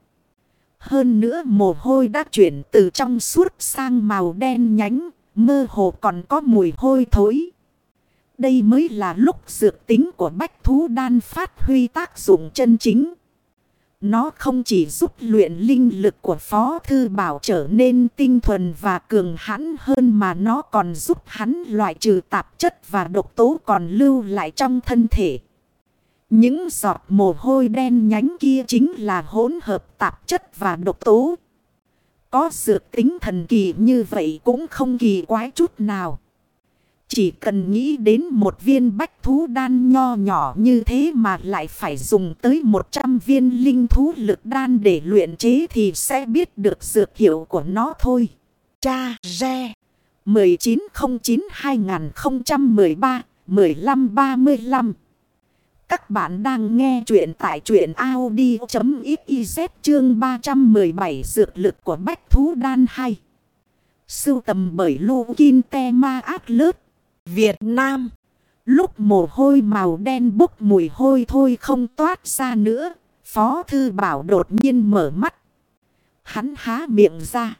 Hơn nữa mồ hôi đã chuyển từ trong suốt sang màu đen nhánh, mơ hồ còn có mùi hôi thối. Đây mới là lúc dược tính của bách thú đan phát huy tác dụng chân chính. Nó không chỉ giúp luyện linh lực của Phó Thư Bảo trở nên tinh thuần và cường hãn hơn mà nó còn giúp hắn loại trừ tạp chất và độc tố còn lưu lại trong thân thể. Những giọt mồ hôi đen nhánh kia chính là hỗn hợp tạp chất và độc tố. Có dược tính thần kỳ như vậy cũng không kỳ quái chút nào. Chỉ cần nghĩ đến một viên bách thú đan nho nhỏ như thế mà lại phải dùng tới 100 viên linh thú lực đan để luyện chế thì sẽ biết được dược hiệu của nó thôi. Cha Re 1909-2013-1535 Các bạn đang nghe chuyện tại chuyện Audi.xyz chương 317 dược lực của bách thú đan hay. Sưu tầm bởi Lô Kinh Te Ma Ác Lớt Việt Nam. Lúc mồ hôi màu đen bốc mùi hôi thôi không toát ra nữa. Phó Thư Bảo đột nhiên mở mắt. Hắn há miệng ra.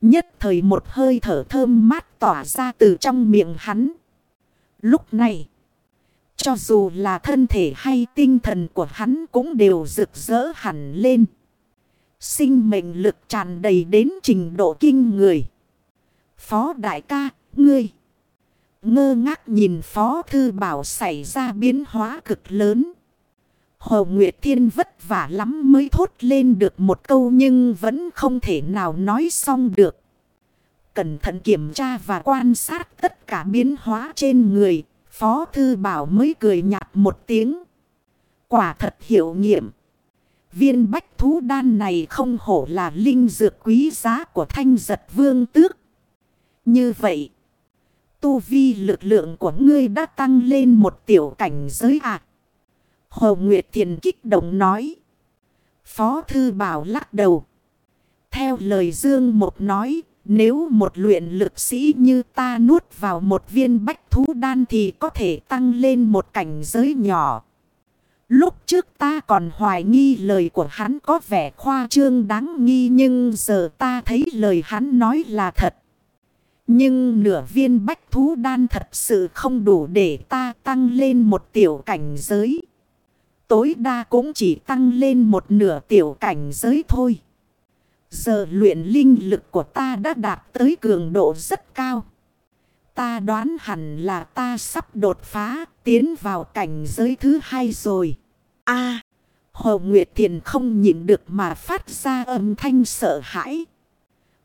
Nhất thời một hơi thở thơm mát tỏa ra từ trong miệng hắn. Lúc này, cho dù là thân thể hay tinh thần của hắn cũng đều rực rỡ hẳn lên. Sinh mệnh lực tràn đầy đến trình độ kinh người. Phó đại ca, ngươi. Ngơ ngác nhìn Phó Thư Bảo xảy ra biến hóa cực lớn. Hồ Nguyệt Thiên vất vả lắm mới thốt lên được một câu nhưng vẫn không thể nào nói xong được. Cẩn thận kiểm tra và quan sát tất cả biến hóa trên người, Phó Thư Bảo mới cười nhạt một tiếng. Quả thật hiệu nghiệm. Viên bách thú đan này không hổ là linh dược quý giá của thanh giật vương tước. Như vậy. Tu vi lực lượng của ngươi đã tăng lên một tiểu cảnh giới ạ. À. Hồ Nguyệt Thiền kích động nói. Phó Thư Bảo lắc đầu. Theo lời Dương Một nói, nếu một luyện lực sĩ như ta nuốt vào một viên bách thú đan thì có thể tăng lên một cảnh giới nhỏ. Lúc trước ta còn hoài nghi lời của hắn có vẻ khoa trương đáng nghi nhưng giờ ta thấy lời hắn nói là thật. Nhưng nửa viên bách thú đan thật sự không đủ để ta tăng lên một tiểu cảnh giới. Tối đa cũng chỉ tăng lên một nửa tiểu cảnh giới thôi. Giờ luyện linh lực của ta đã đạt tới cường độ rất cao. Ta đoán hẳn là ta sắp đột phá, tiến vào cảnh giới thứ hai rồi. a Hồ Nguyệt Thiền không nhịn được mà phát ra âm thanh sợ hãi.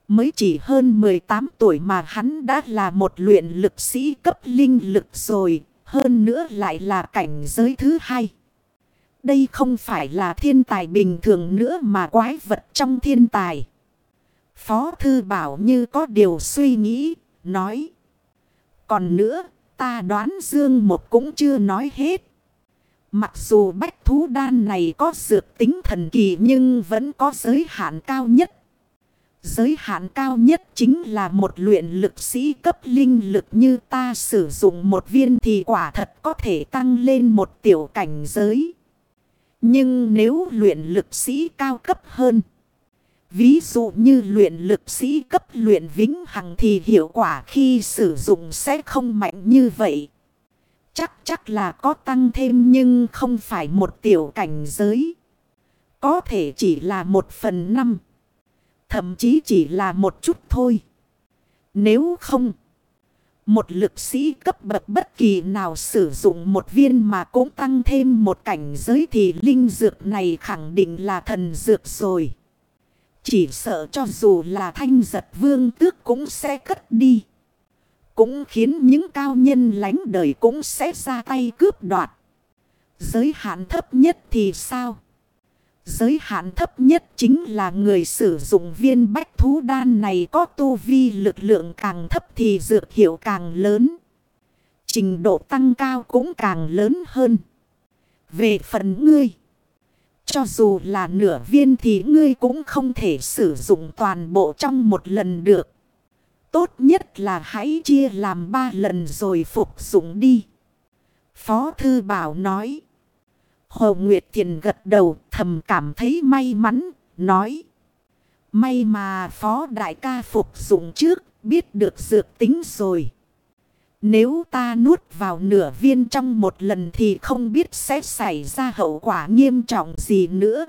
Mới chỉ hơn 18 tuổi mà hắn đã là một luyện lực sĩ cấp linh lực rồi. Hơn nữa lại là cảnh giới thứ hai. Đây không phải là thiên tài bình thường nữa mà quái vật trong thiên tài. Phó Thư Bảo như có điều suy nghĩ, nói. Còn nữa, ta đoán Dương một cũng chưa nói hết. Mặc dù bách thú đan này có dược tính thần kỳ nhưng vẫn có giới hạn cao nhất. Giới hạn cao nhất chính là một luyện lực sĩ cấp linh lực như ta sử dụng một viên thì quả thật có thể tăng lên một tiểu cảnh giới. Nhưng nếu luyện lực sĩ cao cấp hơn, Ví dụ như luyện lực sĩ cấp luyện vĩnh hằng thì hiệu quả khi sử dụng sẽ không mạnh như vậy. Chắc chắc là có tăng thêm nhưng không phải một tiểu cảnh giới. Có thể chỉ là một phần năm. Thậm chí chỉ là một chút thôi. Nếu không, một lực sĩ cấp bậc bất kỳ nào sử dụng một viên mà cũng tăng thêm một cảnh giới thì linh dược này khẳng định là thần dược rồi. Chỉ sợ cho dù là thanh giật vương tước cũng sẽ cất đi. Cũng khiến những cao nhân lánh đời cũng sẽ ra tay cướp đoạt. Giới hạn thấp nhất thì sao? Giới hạn thấp nhất chính là người sử dụng viên bách thú đan này có tu vi lực lượng càng thấp thì dược hiệu càng lớn. Trình độ tăng cao cũng càng lớn hơn. Về phần ngươi, cho dù là nửa viên thì ngươi cũng không thể sử dụng toàn bộ trong một lần được. Tốt nhất là hãy chia làm ba lần rồi phục dụng đi. Phó Thư Bảo nói. Hồ Nguyệt Thiền gật đầu thầm cảm thấy may mắn, nói. May mà Phó Đại ca phục dụng trước, biết được dược tính rồi. Nếu ta nuốt vào nửa viên trong một lần thì không biết sẽ xảy ra hậu quả nghiêm trọng gì nữa.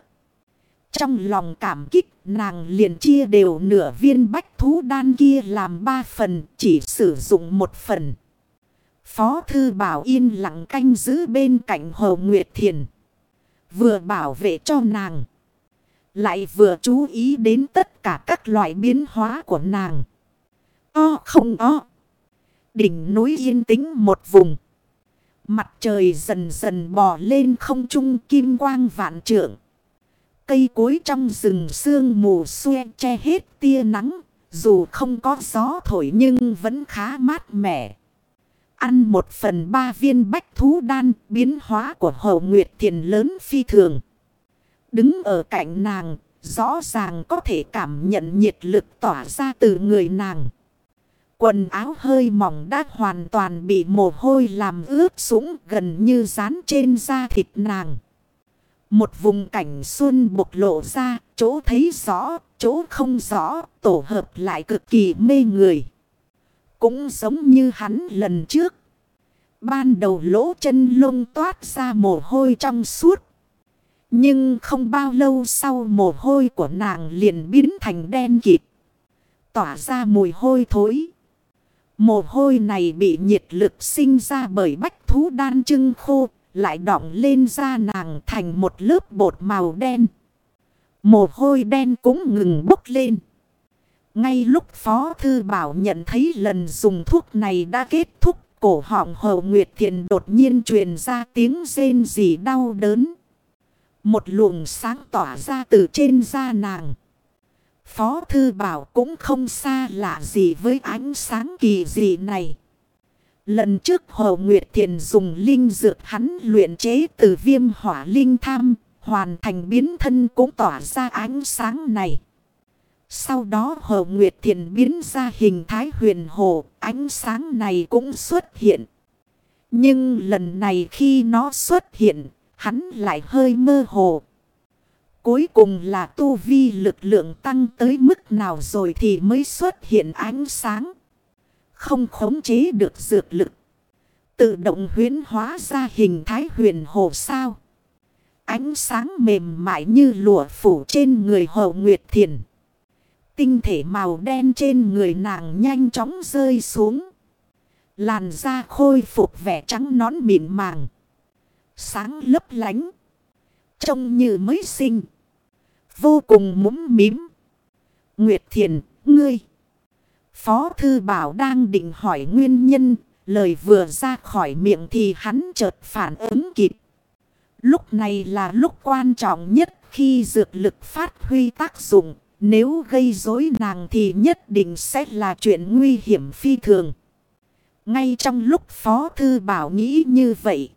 Trong lòng cảm kích, nàng liền chia đều nửa viên bách thú đan kia làm ba phần, chỉ sử dụng một phần. Phó thư bảo yên lặng canh giữ bên cạnh Hồ Nguyệt Thiền. Vừa bảo vệ cho nàng. Lại vừa chú ý đến tất cả các loại biến hóa của nàng. O không o. Đỉnh núi yên tĩnh một vùng. Mặt trời dần dần bò lên không trung kim quang vạn trượng. Cây cối trong rừng sương mù xue che hết tia nắng. Dù không có gió thổi nhưng vẫn khá mát mẻ. Ăn một phần ba viên bách thú đan biến hóa của hậu nguyệt thiền lớn phi thường. Đứng ở cạnh nàng, rõ ràng có thể cảm nhận nhiệt lực tỏa ra từ người nàng. Quần áo hơi mỏng đã hoàn toàn bị mồ hôi làm ướt sũng gần như dán trên da thịt nàng. Một vùng cảnh xuân bộc lộ ra, chỗ thấy rõ, chỗ không rõ, tổ hợp lại cực kỳ mê người. Cũng giống như hắn lần trước. Ban đầu lỗ chân lông toát ra mồ hôi trong suốt. Nhưng không bao lâu sau mồ hôi của nàng liền biến thành đen kịt. Tỏa ra mùi hôi thối. Mồ hôi này bị nhiệt lực sinh ra bởi bách thú đan trưng khô, lại đọng lên da nàng thành một lớp bột màu đen. Mồ hôi đen cũng ngừng bốc lên. Ngay lúc Phó Thư Bảo nhận thấy lần dùng thuốc này đã kết thúc, cổ họng Hậu Nguyệt Thiện đột nhiên truyền ra tiếng rên rỉ đau đớn. Một luồng sáng tỏa ra từ trên da nàng. Phó Thư Bảo cũng không xa lạ gì với ánh sáng kỳ dị này. Lần trước Hồ Nguyệt Thiền dùng linh dược hắn luyện chế từ viêm hỏa linh tham, hoàn thành biến thân cũng tỏa ra ánh sáng này. Sau đó Hồ Nguyệt Thiền biến ra hình thái huyền hồ, ánh sáng này cũng xuất hiện. Nhưng lần này khi nó xuất hiện, hắn lại hơi mơ hồ. Cuối cùng là tu vi lực lượng tăng tới mức nào rồi thì mới xuất hiện ánh sáng. Không khống chế được dược lực. Tự động huyến hóa ra hình thái huyền hồ sao. Ánh sáng mềm mại như lụa phủ trên người hồ nguyệt thiền. Tinh thể màu đen trên người nàng nhanh chóng rơi xuống. Làn da khôi phục vẻ trắng nón mịn màng. Sáng lấp lánh. Trông như mới sinh. Vô cùng múm mím. Nguyệt Thiền, ngươi. Phó Thư Bảo đang định hỏi nguyên nhân. Lời vừa ra khỏi miệng thì hắn chợt phản ứng kịp. Lúc này là lúc quan trọng nhất khi dược lực phát huy tác dụng. Nếu gây rối nàng thì nhất định sẽ là chuyện nguy hiểm phi thường. Ngay trong lúc Phó Thư Bảo nghĩ như vậy.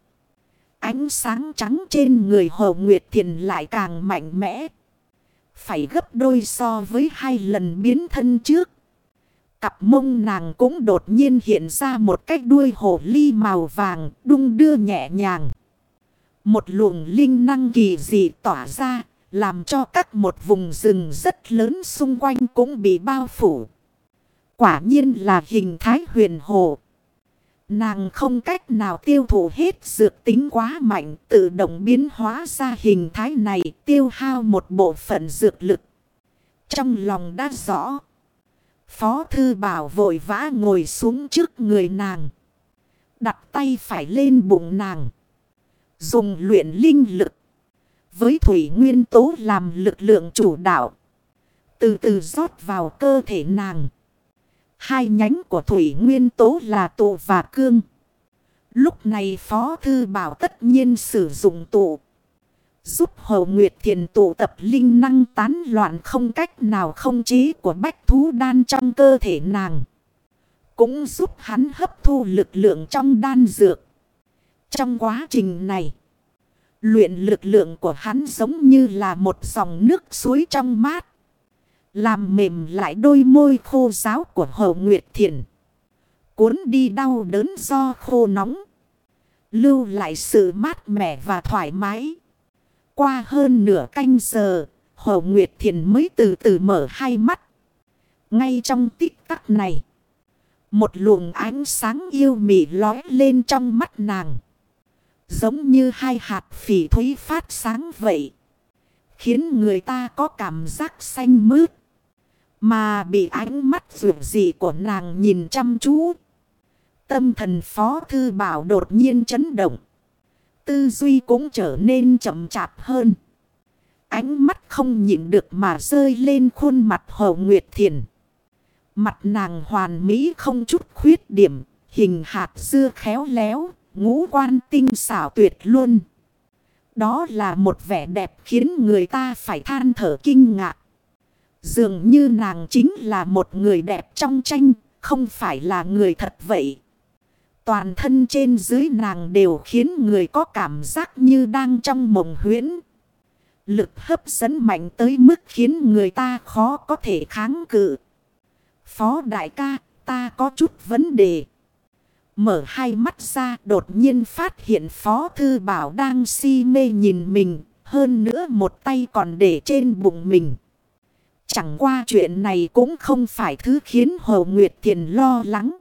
Ánh sáng trắng trên người Hồ Nguyệt Thiền lại càng mạnh mẽ. Phải gấp đôi so với hai lần biến thân trước. Cặp mông nàng cũng đột nhiên hiện ra một cách đuôi hồ ly màu vàng đung đưa nhẹ nhàng. Một luồng linh năng kỳ dị tỏa ra, làm cho các một vùng rừng rất lớn xung quanh cũng bị bao phủ. Quả nhiên là hình thái huyền hồ. Nàng không cách nào tiêu thụ hết dược tính quá mạnh, tự động biến hóa ra hình thái này, tiêu hao một bộ phận dược lực. Trong lòng đã rõ. Phó thư bảo vội vã ngồi xuống trước người nàng. Đặt tay phải lên bụng nàng. Dùng luyện linh lực. Với thủy nguyên tố làm lực lượng chủ đạo. Từ từ rót vào cơ thể nàng. Hai nhánh của thủy nguyên tố là tụ và cương. Lúc này Phó Thư Bảo tất nhiên sử dụng tụ. Giúp Hồ Nguyệt Thiền tụ tập linh năng tán loạn không cách nào không chế của bách thú đan trong cơ thể nàng. Cũng giúp hắn hấp thu lực lượng trong đan dược. Trong quá trình này, luyện lực lượng của hắn giống như là một dòng nước suối trong mát. Làm mềm lại đôi môi khô giáo của Hậu Nguyệt Thiền. Cuốn đi đau đớn do khô nóng. Lưu lại sự mát mẻ và thoải mái. Qua hơn nửa canh giờ, Hậu Nguyệt Thiền mới từ từ mở hai mắt. Ngay trong tích tắc này, một luồng ánh sáng yêu mị lói lên trong mắt nàng. Giống như hai hạt phỉ thúy phát sáng vậy. Khiến người ta có cảm giác xanh mướt. Mà bị ánh mắt rượu dị của nàng nhìn chăm chú. Tâm thần phó thư bảo đột nhiên chấn động. Tư duy cũng trở nên chậm chạp hơn. Ánh mắt không nhịn được mà rơi lên khuôn mặt Hồ Nguyệt Thiền. Mặt nàng hoàn mỹ không chút khuyết điểm, hình hạt dưa khéo léo, ngũ quan tinh xảo tuyệt luôn. Đó là một vẻ đẹp khiến người ta phải than thở kinh ngạc. Dường như nàng chính là một người đẹp trong tranh, không phải là người thật vậy. Toàn thân trên dưới nàng đều khiến người có cảm giác như đang trong mộng huyễn. Lực hấp dẫn mạnh tới mức khiến người ta khó có thể kháng cự. Phó đại ca, ta có chút vấn đề. Mở hai mắt ra, đột nhiên phát hiện Phó Thư Bảo đang si mê nhìn mình. Hơn nữa một tay còn để trên bụng mình. Chẳng qua chuyện này cũng không phải thứ khiến Hồ Nguyệt Thiền lo lắng.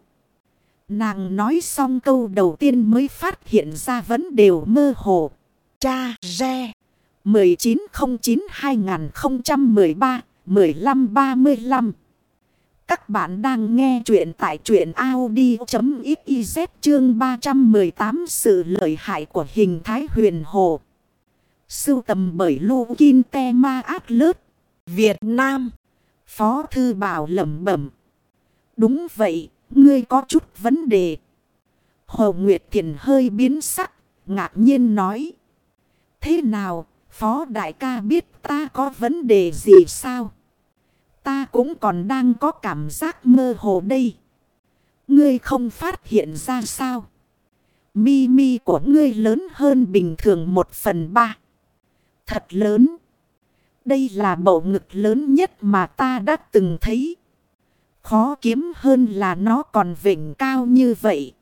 Nàng nói xong câu đầu tiên mới phát hiện ra vấn đều mơ hồ. Cha Re 1909-2013-1535 các bạn đang nghe chuyện tại chuyện Audi.xyz chương 318 Sự lợi hại của hình thái huyền hồ. Sưu tầm bởi Lô Kinh Te Ma Át Lớt Việt Nam. Phó Thư Bảo lẩm bẩm. Đúng vậy, ngươi có chút vấn đề. Hồ Nguyệt Thiền hơi biến sắc, ngạc nhiên nói. Thế nào, Phó Đại ca biết ta có vấn đề gì sao? Ta cũng còn đang có cảm giác mơ hồ đây. Ngươi không phát hiện ra sao? Mi mi của ngươi lớn hơn bình thường một phần ba. Thật lớn. Đây là bộ ngực lớn nhất mà ta đã từng thấy. Khó kiếm hơn là nó còn vỉnh cao như vậy.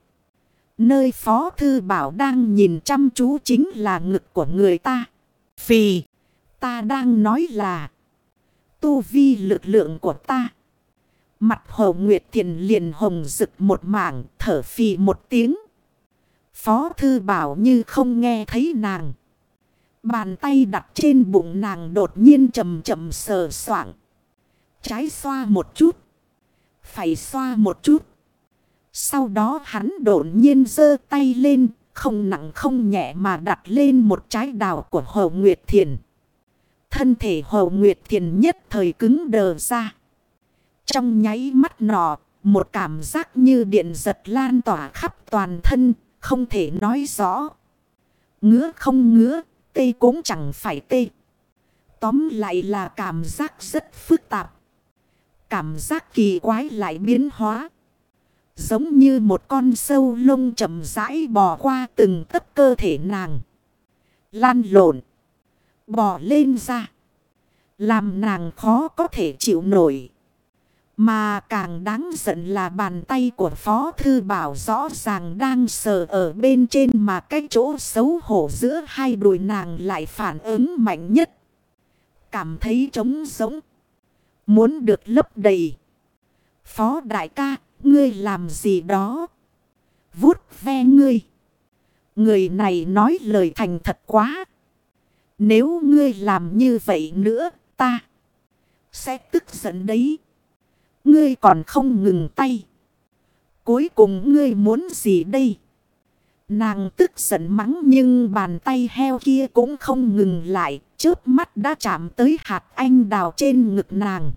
Nơi Phó Thư Bảo đang nhìn chăm chú chính là ngực của người ta. Phì, ta đang nói là tu vi lực lượng của ta. Mặt Hồ Nguyệt Thiền liền hồng rực một mảng, thở phì một tiếng. Phó Thư Bảo như không nghe thấy nàng. Bàn tay đặt trên bụng nàng đột nhiên chầm chầm sờ soạng. Trái xoa một chút. Phải xoa một chút. Sau đó hắn đột nhiên giơ tay lên. Không nặng không nhẹ mà đặt lên một trái đào của Hồ Nguyệt Thiền. Thân thể Hồ Nguyệt Thiền nhất thời cứng đờ ra. Trong nháy mắt nọ, một cảm giác như điện giật lan tỏa khắp toàn thân, không thể nói rõ. Ngứa không ngứa, tê cũng chẳng phải tê. Tóm lại là cảm giác rất phức tạp. Cảm giác kỳ quái lại biến hóa. Giống như một con sâu lông chậm rãi bò qua từng tấc cơ thể nàng. Lan lộn. Bò lên ra. Làm nàng khó có thể chịu nổi. Mà càng đáng giận là bàn tay của Phó Thư Bảo rõ ràng đang sờ ở bên trên mà cái chỗ xấu hổ giữa hai đùi nàng lại phản ứng mạnh nhất. cảm thấy trống sống Muốn được lấp đầy. Phó đại ca, ngươi làm gì đó? Vút ve ngươi. Người này nói lời thành thật quá. Nếu ngươi làm như vậy nữa, ta sẽ tức giận đấy. Ngươi còn không ngừng tay. Cuối cùng ngươi muốn gì đây? Nàng tức giận mắng nhưng bàn tay heo kia cũng không ngừng lại. Chớp mắt đã chạm tới hạt anh đào trên ngực nàng.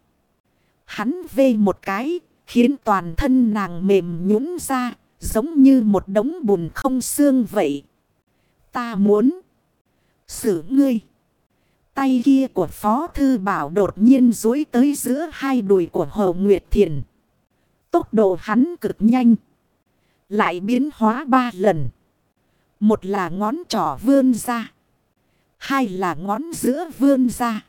Hắn vê một cái, khiến toàn thân nàng mềm nhũn ra, giống như một đống bùn không xương vậy. Ta muốn xử ngươi. Tay kia của Phó Thư Bảo đột nhiên dối tới giữa hai đùi của Hồ Nguyệt Thiền. Tốc độ hắn cực nhanh. Lại biến hóa ba lần. Một là ngón trỏ vươn ra. Hai là ngón giữa vươn ra.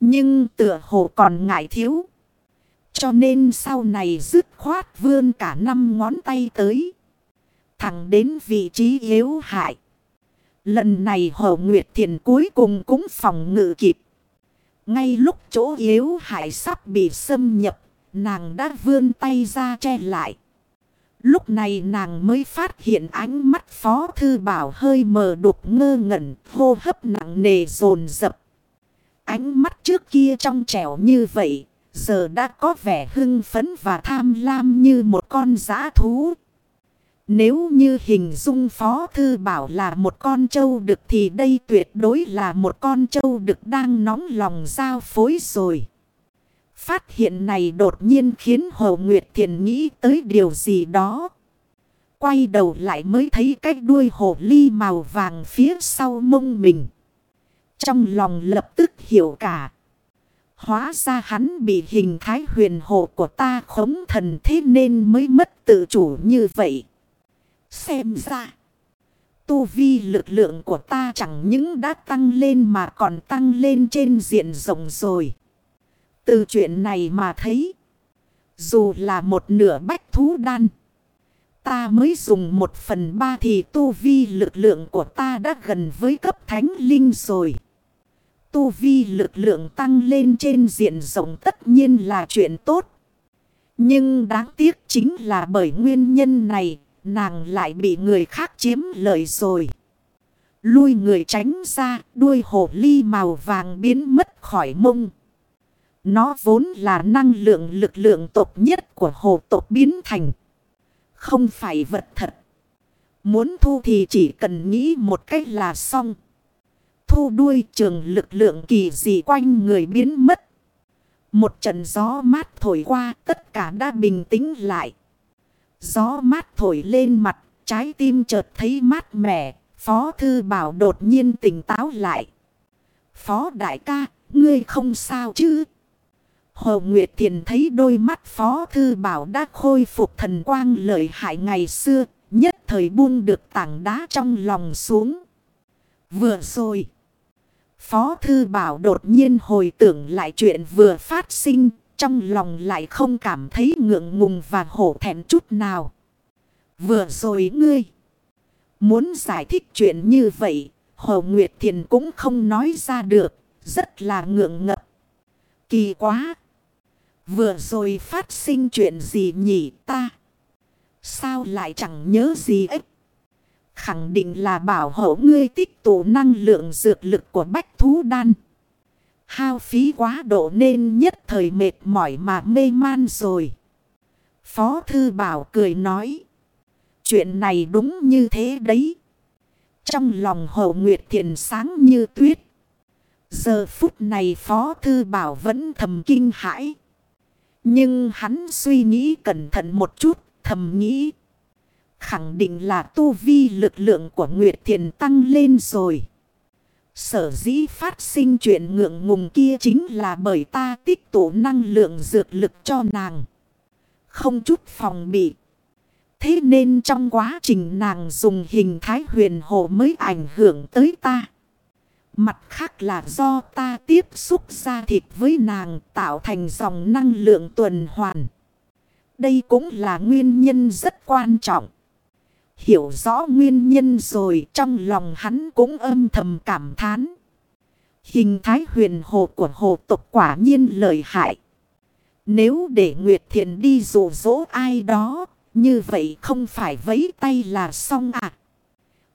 Nhưng tựa hồ còn ngại thiếu. Cho nên sau này dứt khoát vươn cả năm ngón tay tới. Thẳng đến vị trí yếu hại. Lần này Hồ Nguyệt Thiền cuối cùng cũng phòng ngự kịp. Ngay lúc chỗ yếu hại sắp bị xâm nhập, nàng đã vươn tay ra che lại. Lúc này nàng mới phát hiện ánh mắt Phó Thư Bảo hơi mờ đục ngơ ngẩn, hô hấp nặng nề dồn dập. Ánh mắt trước kia trong trẻo như vậy, giờ đã có vẻ hưng phấn và tham lam như một con giã thú. Nếu như hình dung Phó Thư Bảo là một con trâu đực thì đây tuyệt đối là một con trâu đực đang nóng lòng giao phối rồi. Phát hiện này đột nhiên khiến Hồ Nguyệt Thiền nghĩ tới điều gì đó. Quay đầu lại mới thấy cái đuôi hồ ly màu vàng phía sau mông mình. Trong lòng lập tức hiểu cả. Hóa ra hắn bị hình thái huyền hồ của ta khống thần thế nên mới mất tự chủ như vậy. Xem ra. Tu vi lực lượng của ta chẳng những đã tăng lên mà còn tăng lên trên diện rộng rồi. Từ chuyện này mà thấy. Dù là một nửa bách thú đan. Ta mới dùng một phần ba thì tu vi lực lượng của ta đã gần với cấp thánh linh rồi. Tu vi lực lượng tăng lên trên diện rộng tất nhiên là chuyện tốt. Nhưng đáng tiếc chính là bởi nguyên nhân này, nàng lại bị người khác chiếm lợi rồi. Lui người tránh ra, đuôi hổ ly màu vàng biến mất khỏi mông. Nó vốn là năng lượng lực lượng tộc nhất của hồ tộc biến thành. Không phải vật thật. Muốn thu thì chỉ cần nghĩ một cách là xong. Thu đuôi trường lực lượng kỳ dị quanh người biến mất. Một trận gió mát thổi qua tất cả đã bình tĩnh lại. Gió mát thổi lên mặt, trái tim chợt thấy mát mẻ. Phó Thư Bảo đột nhiên tỉnh táo lại. Phó đại ca, ngươi không sao chứ? Hồ Nguyệt Thiền thấy đôi mắt Phó Thư Bảo đã khôi phục thần quang lợi hại ngày xưa, nhất thời buông được tảng đá trong lòng xuống. Vừa rồi, Phó Thư Bảo đột nhiên hồi tưởng lại chuyện vừa phát sinh, trong lòng lại không cảm thấy ngượng ngùng và hổ thẹn chút nào. Vừa rồi ngươi, muốn giải thích chuyện như vậy, Hồ Nguyệt Thiền cũng không nói ra được, rất là ngượng ngập. Kỳ quá! Vừa rồi phát sinh chuyện gì nhỉ ta? Sao lại chẳng nhớ gì ếch? Khẳng định là bảo hộ ngươi tích tụ năng lượng dược lực của bách thú đan. Hao phí quá độ nên nhất thời mệt mỏi mà mê man rồi. Phó Thư Bảo cười nói. Chuyện này đúng như thế đấy. Trong lòng Hồ Nguyệt Thiền sáng như tuyết. Giờ phút này Phó Thư Bảo vẫn thầm kinh hãi. Nhưng hắn suy nghĩ cẩn thận một chút, thầm nghĩ. Khẳng định là tu vi lực lượng của Nguyệt Thiền tăng lên rồi. Sở dĩ phát sinh chuyện ngượng ngùng kia chính là bởi ta tích tụ năng lượng dược lực cho nàng. Không chút phòng bị. Thế nên trong quá trình nàng dùng hình thái huyền hồ mới ảnh hưởng tới ta. Mặt khác là do ta tiếp xúc ra thịt với nàng tạo thành dòng năng lượng tuần hoàn. Đây cũng là nguyên nhân rất quan trọng. Hiểu rõ nguyên nhân rồi trong lòng hắn cũng âm thầm cảm thán. Hình thái huyền hồ của hồ tộc quả nhiên lợi hại. Nếu để Nguyệt Thiện đi dụ dỗ ai đó, như vậy không phải vấy tay là xong à.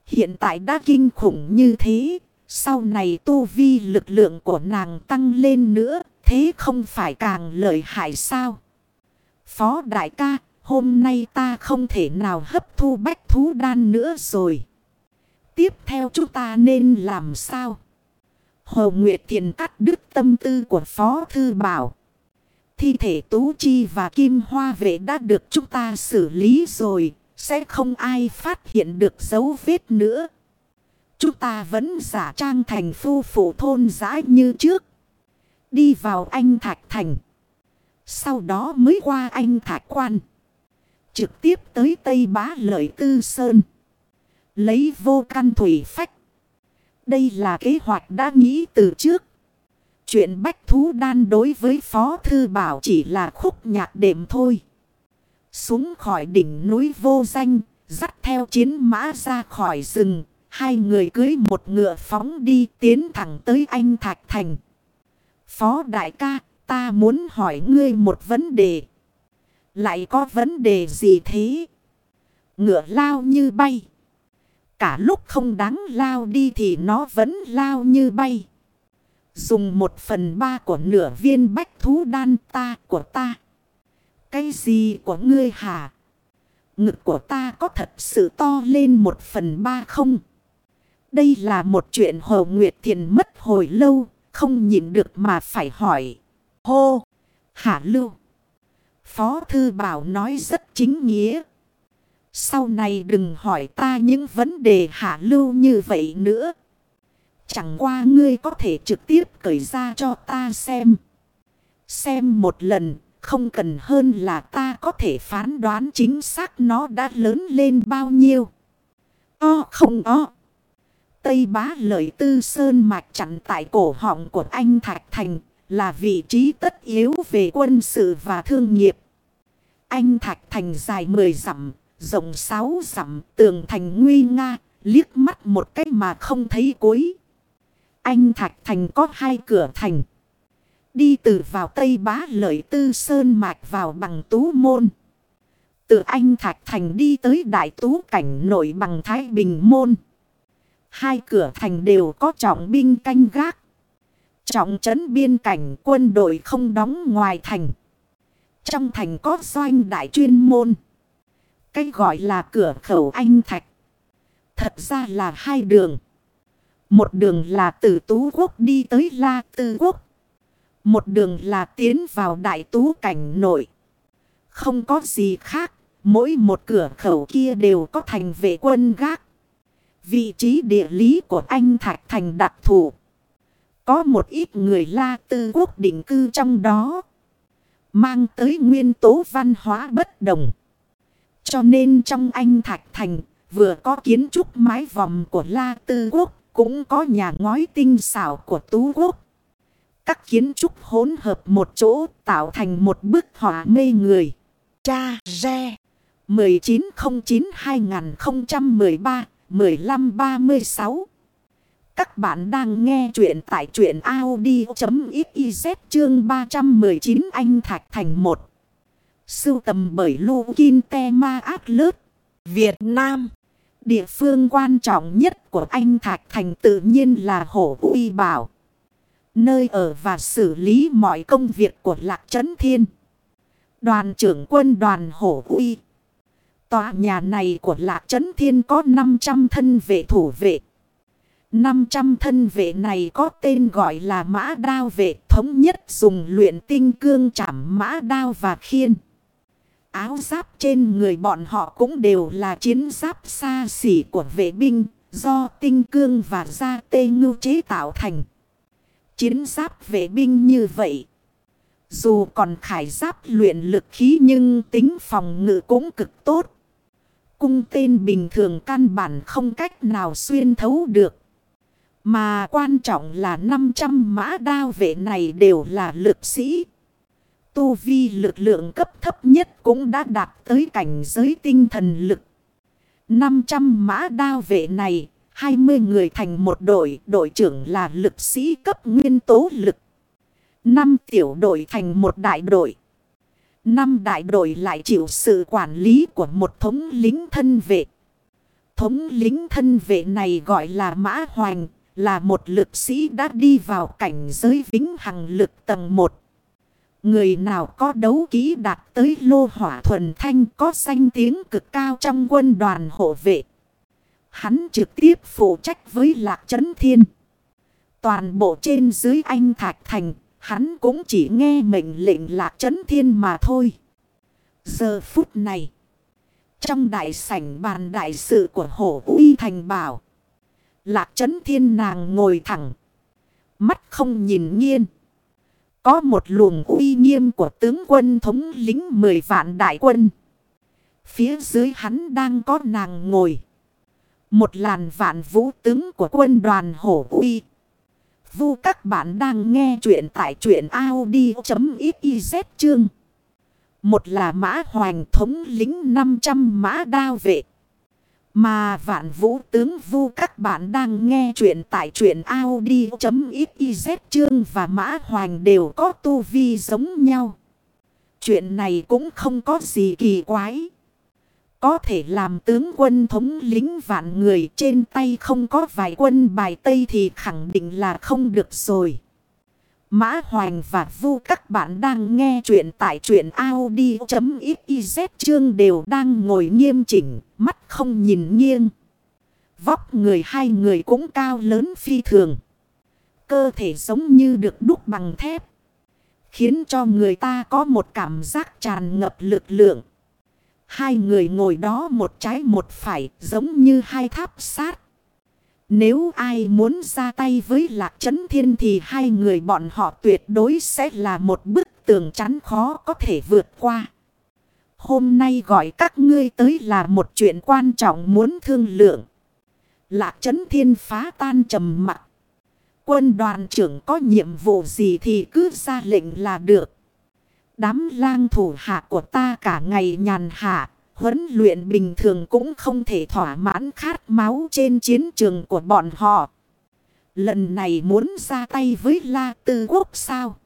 Hiện tại đã kinh khủng như thế, sau này tu vi lực lượng của nàng tăng lên nữa, thế không phải càng lợi hại sao? Phó đại ca, hôm nay ta không thể nào hấp thu bách thú đan nữa rồi. Tiếp theo chúng ta nên làm sao? Hồ Nguyệt Thiền cắt đứt tâm tư của Phó Thư Bảo. Thi thể Tú Chi và Kim Hoa Vệ đã được chúng ta xử lý rồi. Sẽ không ai phát hiện được dấu vết nữa. Chúng ta vẫn giả trang thành phu phụ thôn giã như trước. Đi vào anh Thạch Thành. Sau đó mới qua anh Thạch Quan. Trực tiếp tới Tây Bá Lợi Tư Sơn. Lấy vô căn thủy phách. Đây là kế hoạch đã nghĩ từ trước. Chuyện bách thú đan đối với Phó Thư Bảo chỉ là khúc nhạc đệm thôi. Xuống khỏi đỉnh núi vô danh, dắt theo chiến mã ra khỏi rừng. Hai người cưới một ngựa phóng đi tiến thẳng tới anh Thạch Thành. Phó đại ca, ta muốn hỏi ngươi một vấn đề. Lại có vấn đề gì thế? Ngựa lao như bay. Cả lúc không đáng lao đi thì nó vẫn lao như bay. Dùng một phần ba của nửa viên bách thú đan ta của ta. Cái gì của ngươi hả? Ngực của ta có thật sự to lên một phần ba không? Đây là một chuyện Hồ Nguyệt Thiền mất hồi lâu, không nhịn được mà phải hỏi. Hô! Hạ lưu! Phó Thư Bảo nói rất chính nghĩa. Sau này đừng hỏi ta những vấn đề hạ lưu như vậy nữa. Chẳng qua ngươi có thể trực tiếp cởi ra cho ta xem. Xem một lần, không cần hơn là ta có thể phán đoán chính xác nó đã lớn lên bao nhiêu. O không o. Tây bá lợi tư sơn mạch chặn tại cổ họng của anh Thạch Thành là vị trí tất yếu về quân sự và thương nghiệp. Anh Thạch Thành dài 10 dặm, rộng 6 dặm, tường thành nguy nga, liếc mắt một cách mà không thấy cuối. Anh Thạch Thành có hai cửa thành. Đi từ vào Tây Bá Lợi Tư Sơn Mạch vào bằng Tú Môn. Từ Anh Thạch Thành đi tới Đại Tú Cảnh nội bằng Thái Bình Môn. Hai cửa thành đều có trọng binh canh gác. Trọng trấn biên cảnh quân đội không đóng ngoài thành. Trong thành có doanh đại chuyên môn. Cái gọi là cửa khẩu Anh Thạch. Thật ra là hai đường. Một đường là từ Tú Quốc đi tới La Tư Quốc. Một đường là tiến vào Đại Tú Cảnh nội. Không có gì khác. Mỗi một cửa khẩu kia đều có thành vệ quân gác. Vị trí địa lý của anh Thạch Thành đặc thù. Có một ít người La Tư Quốc định cư trong đó. Mang tới nguyên tố văn hóa bất đồng. Cho nên trong anh Thạch Thành, vừa có kiến trúc mái vòm của La Tư Quốc. Cũng có nhà ngói tinh xảo của Tú Quốc. Các kiến trúc hỗn hợp một chỗ, tạo thành một bức họa mê người. Cha Re 1909-2013-1536 các bạn đang nghe chuyện tại chuyện Audi.xyz chương 319 Anh Thạch Thành 1 Sưu tầm bởi Lô Kinh Te Ma Át Lớt Việt Nam Địa phương quan trọng nhất của anh Thạch Thành tự nhiên là Hổ Uy Bảo. Nơi ở và xử lý mọi công việc của Lạc Trấn Thiên. Đoàn trưởng quân đoàn Hổ Uy. Tòa nhà này của Lạc Trấn Thiên có 500 thân vệ thủ vệ. 500 thân vệ này có tên gọi là mã đao vệ, thống nhất dùng luyện tinh cương chảm mã đao và khiên. Áo giáp trên người bọn họ cũng đều là chiến giáp xa xỉ của vệ binh, do tinh cương và da tê ngưu chế tạo thành. Chiến giáp vệ binh như vậy. Dù còn khải giáp luyện lực khí nhưng tính phòng ngự cũng cực tốt. Cung tên bình thường căn bản không cách nào xuyên thấu được. Mà quan trọng là 500 mã đao vệ này đều là lực sĩ. Tu vi lực lượng cấp thấp nhất cũng đã đạt tới cảnh giới tinh thần lực. 500 mã đao vệ này, 20 người thành một đội, đội trưởng là lực sĩ cấp nguyên tố lực. 5 tiểu đội thành một đại đội. 5 đại đội lại chịu sự quản lý của một thống lính thân vệ. Thống lính thân vệ này gọi là Mã Hoành, là một lực sĩ đã đi vào cảnh giới vĩnh hằng lực tầng 1. Người nào có đấu ký đạt tới lô hỏa thuần thanh có danh tiếng cực cao trong quân đoàn hộ vệ. Hắn trực tiếp phụ trách với Lạc chấn Thiên. Toàn bộ trên dưới anh Thạch Thành, hắn cũng chỉ nghe mệnh lệnh Lạc chấn Thiên mà thôi. Giờ phút này, trong đại sảnh bàn đại sự của Hổ Uy Thành bảo, Lạc Trấn Thiên nàng ngồi thẳng, mắt không nhìn nghiêng. Có một luồng uy nghiêm của tướng quân thống lính mười vạn đại quân. Phía dưới hắn đang có nàng ngồi. Một làn vạn vũ tướng của quân đoàn hổ uy. Vu các bạn đang nghe chuyện tại chuyện Audi.xyz chương. Một là mã hoành thống lính 500 mã đao vệ. Mà vạn vũ tướng vu các bạn đang nghe chuyện tại chuyện Audi.xyz chương và mã hoành đều có tu vi giống nhau. Chuyện này cũng không có gì kỳ quái. Có thể làm tướng quân thống lính vạn người trên tay không có vài quân bài Tây thì khẳng định là không được rồi. Mã Hoành và Vu các bạn đang nghe chuyện tại chuyện Audi.xyz chương đều đang ngồi nghiêm chỉnh, mắt không nhìn nghiêng. Vóc người hai người cũng cao lớn phi thường. Cơ thể giống như được đúc bằng thép. Khiến cho người ta có một cảm giác tràn ngập lực lượng. Hai người ngồi đó một trái một phải giống như hai tháp sát. Nếu ai muốn ra tay với lạc chấn thiên thì hai người bọn họ tuyệt đối sẽ là một bức tường chắn khó có thể vượt qua. Hôm nay gọi các ngươi tới là một chuyện quan trọng muốn thương lượng. Lạc chấn thiên phá tan trầm mặt. Quân đoàn trưởng có nhiệm vụ gì thì cứ ra lệnh là được. Đám lang thủ hạ của ta cả ngày nhàn hạ, huấn luyện bình thường cũng không thể thỏa mãn khát máu trên chiến trường của bọn họ. Lần này muốn ra tay với La Tư Quốc sao?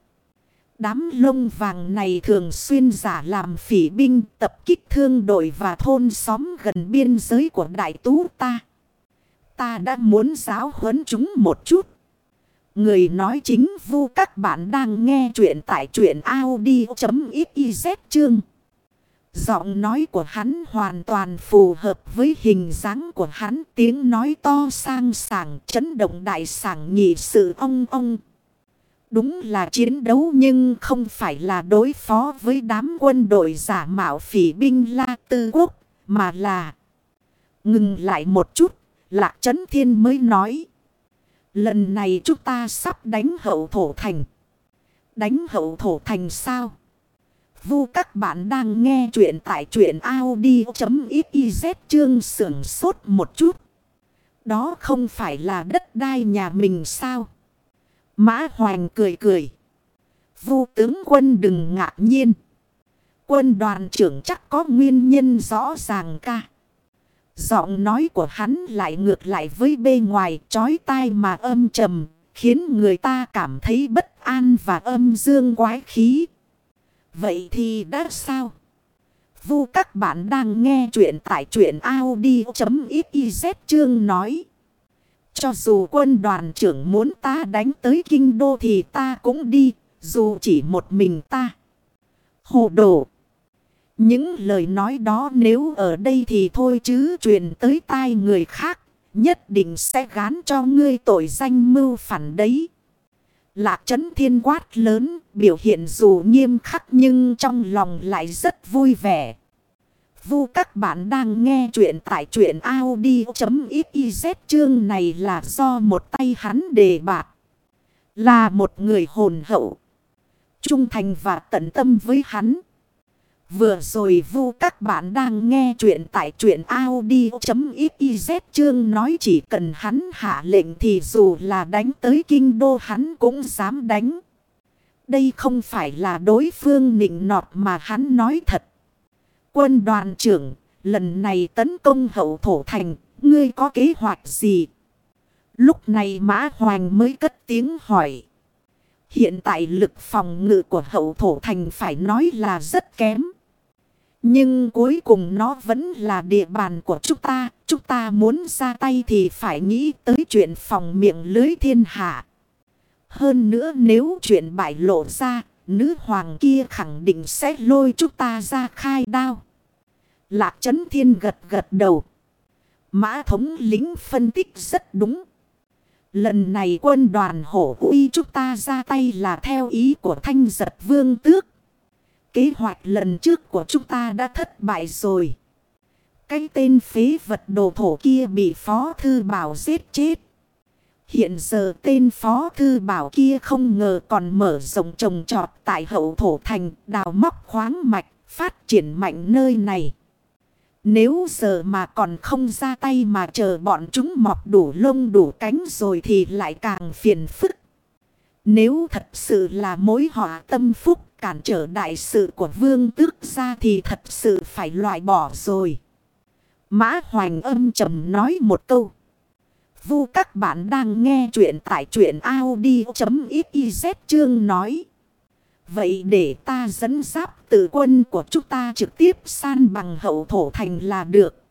Đám lông vàng này thường xuyên giả làm phỉ binh, tập kích thương đội và thôn xóm gần biên giới của đại tú ta. Ta đã muốn giáo huấn chúng một chút. Người nói chính vu các bạn đang nghe chuyện tại chuyện Audi.xyz chương. Giọng nói của hắn hoàn toàn phù hợp với hình dáng của hắn tiếng nói to sang sảng, chấn động đại sảng, nhị sự ông ông. Đúng là chiến đấu nhưng không phải là đối phó với đám quân đội giả mạo phỉ binh La Tư Quốc, mà là ngừng lại một chút, Lạc Trấn Thiên mới nói. Lần này chúng ta sắp đánh hậu thổ thành. Đánh hậu thổ thành sao? Vu các bạn đang nghe chuyện tại chuyện Audi.xyz chương sưởng sốt một chút. Đó không phải là đất đai nhà mình sao? Mã Hoành cười cười. Vu tướng quân đừng ngạc nhiên. Quân đoàn trưởng chắc có nguyên nhân rõ ràng ca. Giọng nói của hắn lại ngược lại với bề ngoài chói tai mà âm trầm, khiến người ta cảm thấy bất an và âm dương quái khí. Vậy thì đã sao? Vu các bạn đang nghe chuyện tại chuyện Audi.xyz chương nói. Cho dù quân đoàn trưởng muốn ta đánh tới kinh đô thì ta cũng đi, dù chỉ một mình ta. Hồ đồ. Những lời nói đó nếu ở đây thì thôi chứ truyền tới tai người khác, nhất định sẽ gán cho ngươi tội danh mưu phản đấy. Lạc chấn thiên quát lớn, biểu hiện dù nghiêm khắc nhưng trong lòng lại rất vui vẻ. Vu các bạn đang nghe chuyện tại chuyện Audi.xyz chương này là do một tay hắn đề bạt. Là một người hồn hậu. Trung thành và tận tâm với hắn. Vừa rồi vu các bạn đang nghe chuyện tại chuyện Audi.xyz chương nói chỉ cần hắn hạ lệnh thì dù là đánh tới kinh đô hắn cũng dám đánh. Đây không phải là đối phương nịnh nọt mà hắn nói thật. Quân đoàn trưởng, lần này tấn công hậu thổ thành, ngươi có kế hoạch gì? Lúc này Mã hoàng mới cất tiếng hỏi. Hiện tại lực phòng ngự của hậu thổ thành phải nói là rất kém. Nhưng cuối cùng nó vẫn là địa bàn của chúng ta. Chúng ta muốn ra tay thì phải nghĩ tới chuyện phòng miệng lưới thiên hạ. Hơn nữa nếu chuyện bại lộ ra, nữ hoàng kia khẳng định sẽ lôi chúng ta ra khai đao. Lạc chấn thiên gật gật đầu. Mã thống lính phân tích rất đúng. Lần này quân đoàn hổ uy chúng ta ra tay là theo ý của thanh giật vương tước. Kế hoạch lần trước của chúng ta đã thất bại rồi. Cái tên phế vật đồ thổ kia bị phó thư bảo giết chết. Hiện giờ tên phó thư bảo kia không ngờ còn mở rộng trồng trọt tại hậu thổ thành, đào móc khoáng mạch, phát triển mạnh nơi này. Nếu giờ mà còn không ra tay mà chờ bọn chúng mọc đủ lông đủ cánh rồi thì lại càng phiền phức. Nếu thật sự là mối họa tâm phúc cản trở đại sự của vương tước ra thì thật sự phải loại bỏ rồi. Mã Hoành âm trầm nói một câu. Vu các bạn đang nghe chuyện tại truyện Audi.xyz chương nói. Vậy để ta dẫn giáp từ quân của chúng ta trực tiếp san bằng hậu thổ thành là được.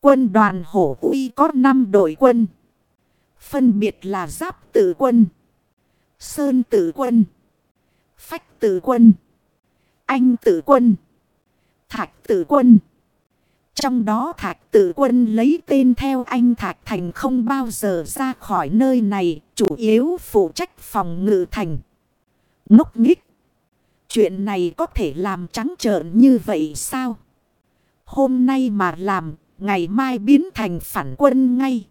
Quân đoàn hổ uy có 5 đội quân. Phân biệt là giáp tử quân. Sơn tử quân. Phách tử quân. Anh tử quân. Thạch tử quân. Trong đó thạch tử quân lấy tên theo anh Thạch Thành không bao giờ ra khỏi nơi này, chủ yếu phụ trách phòng ngự thành. Ngốc nghích. Chuyện này có thể làm trắng trợn như vậy sao? Hôm nay mà làm, ngày mai biến thành phản quân ngay.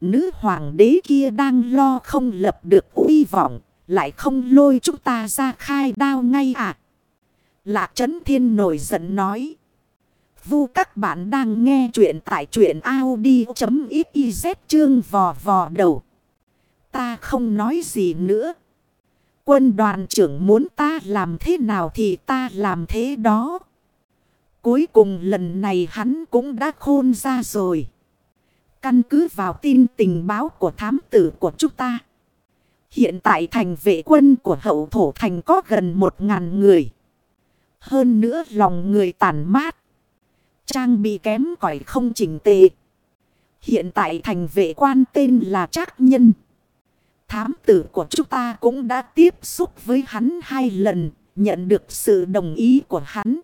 Nữ hoàng đế kia đang lo không lập được uy vọng, lại không lôi chúng ta ra khai đao ngay à? Lạc Trấn Thiên nổi giận nói. Vu các bạn đang nghe chuyện tại truyện Audi.xyz chương vò vò đầu. Ta không nói gì nữa. Quân đoàn trưởng muốn ta làm thế nào thì ta làm thế đó. Cuối cùng lần này hắn cũng đã khôn ra rồi. Căn cứ vào tin tình báo của thám tử của chúng ta. Hiện tại thành vệ quân của hậu thổ thành có gần một ngàn người. Hơn nữa lòng người tàn mát. Trang bị kém cỏi không chỉnh tề. Hiện tại thành vệ quan tên là Trác Nhân. Thám tử của chúng ta cũng đã tiếp xúc với hắn hai lần, nhận được sự đồng ý của hắn.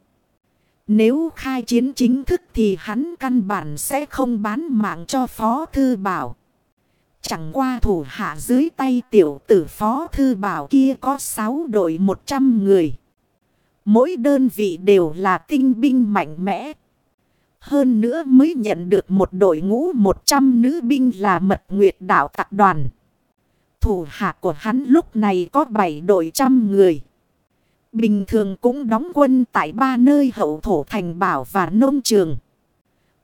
Nếu khai chiến chính thức thì hắn căn bản sẽ không bán mạng cho Phó Thư Bảo. Chẳng qua thủ hạ dưới tay tiểu tử Phó Thư Bảo kia có 6 đội 100 người. Mỗi đơn vị đều là tinh binh mạnh mẽ. Hơn nữa mới nhận được một đội ngũ 100 nữ binh là mật nguyệt đạo tạc đoàn. Thủ hạ của hắn lúc này có 7 đội trăm người. Bình thường cũng đóng quân tại ba nơi hậu thổ thành bảo và nông trường.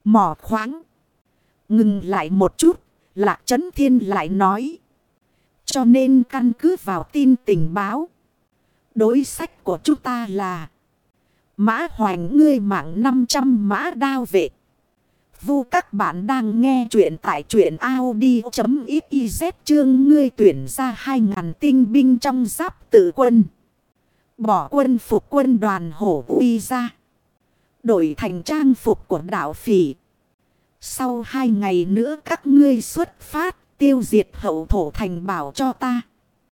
Mỏ khoáng. Ngừng lại một chút, Lạc Trấn Thiên lại nói. Cho nên căn cứ vào tin tình báo. Đối sách của chúng ta là Mã hoành ngươi mạng 500 mã đao vệ. Vu các bạn đang nghe chuyện tại truyện Audi.xyz chương ngươi tuyển ra 2.000 tinh binh trong giáp tự quân. Bỏ quân phục quân đoàn hổ uy ra. Đổi thành trang phục của đạo phỉ. Sau hai ngày nữa các ngươi xuất phát, tiêu diệt hậu thổ thành bảo cho ta.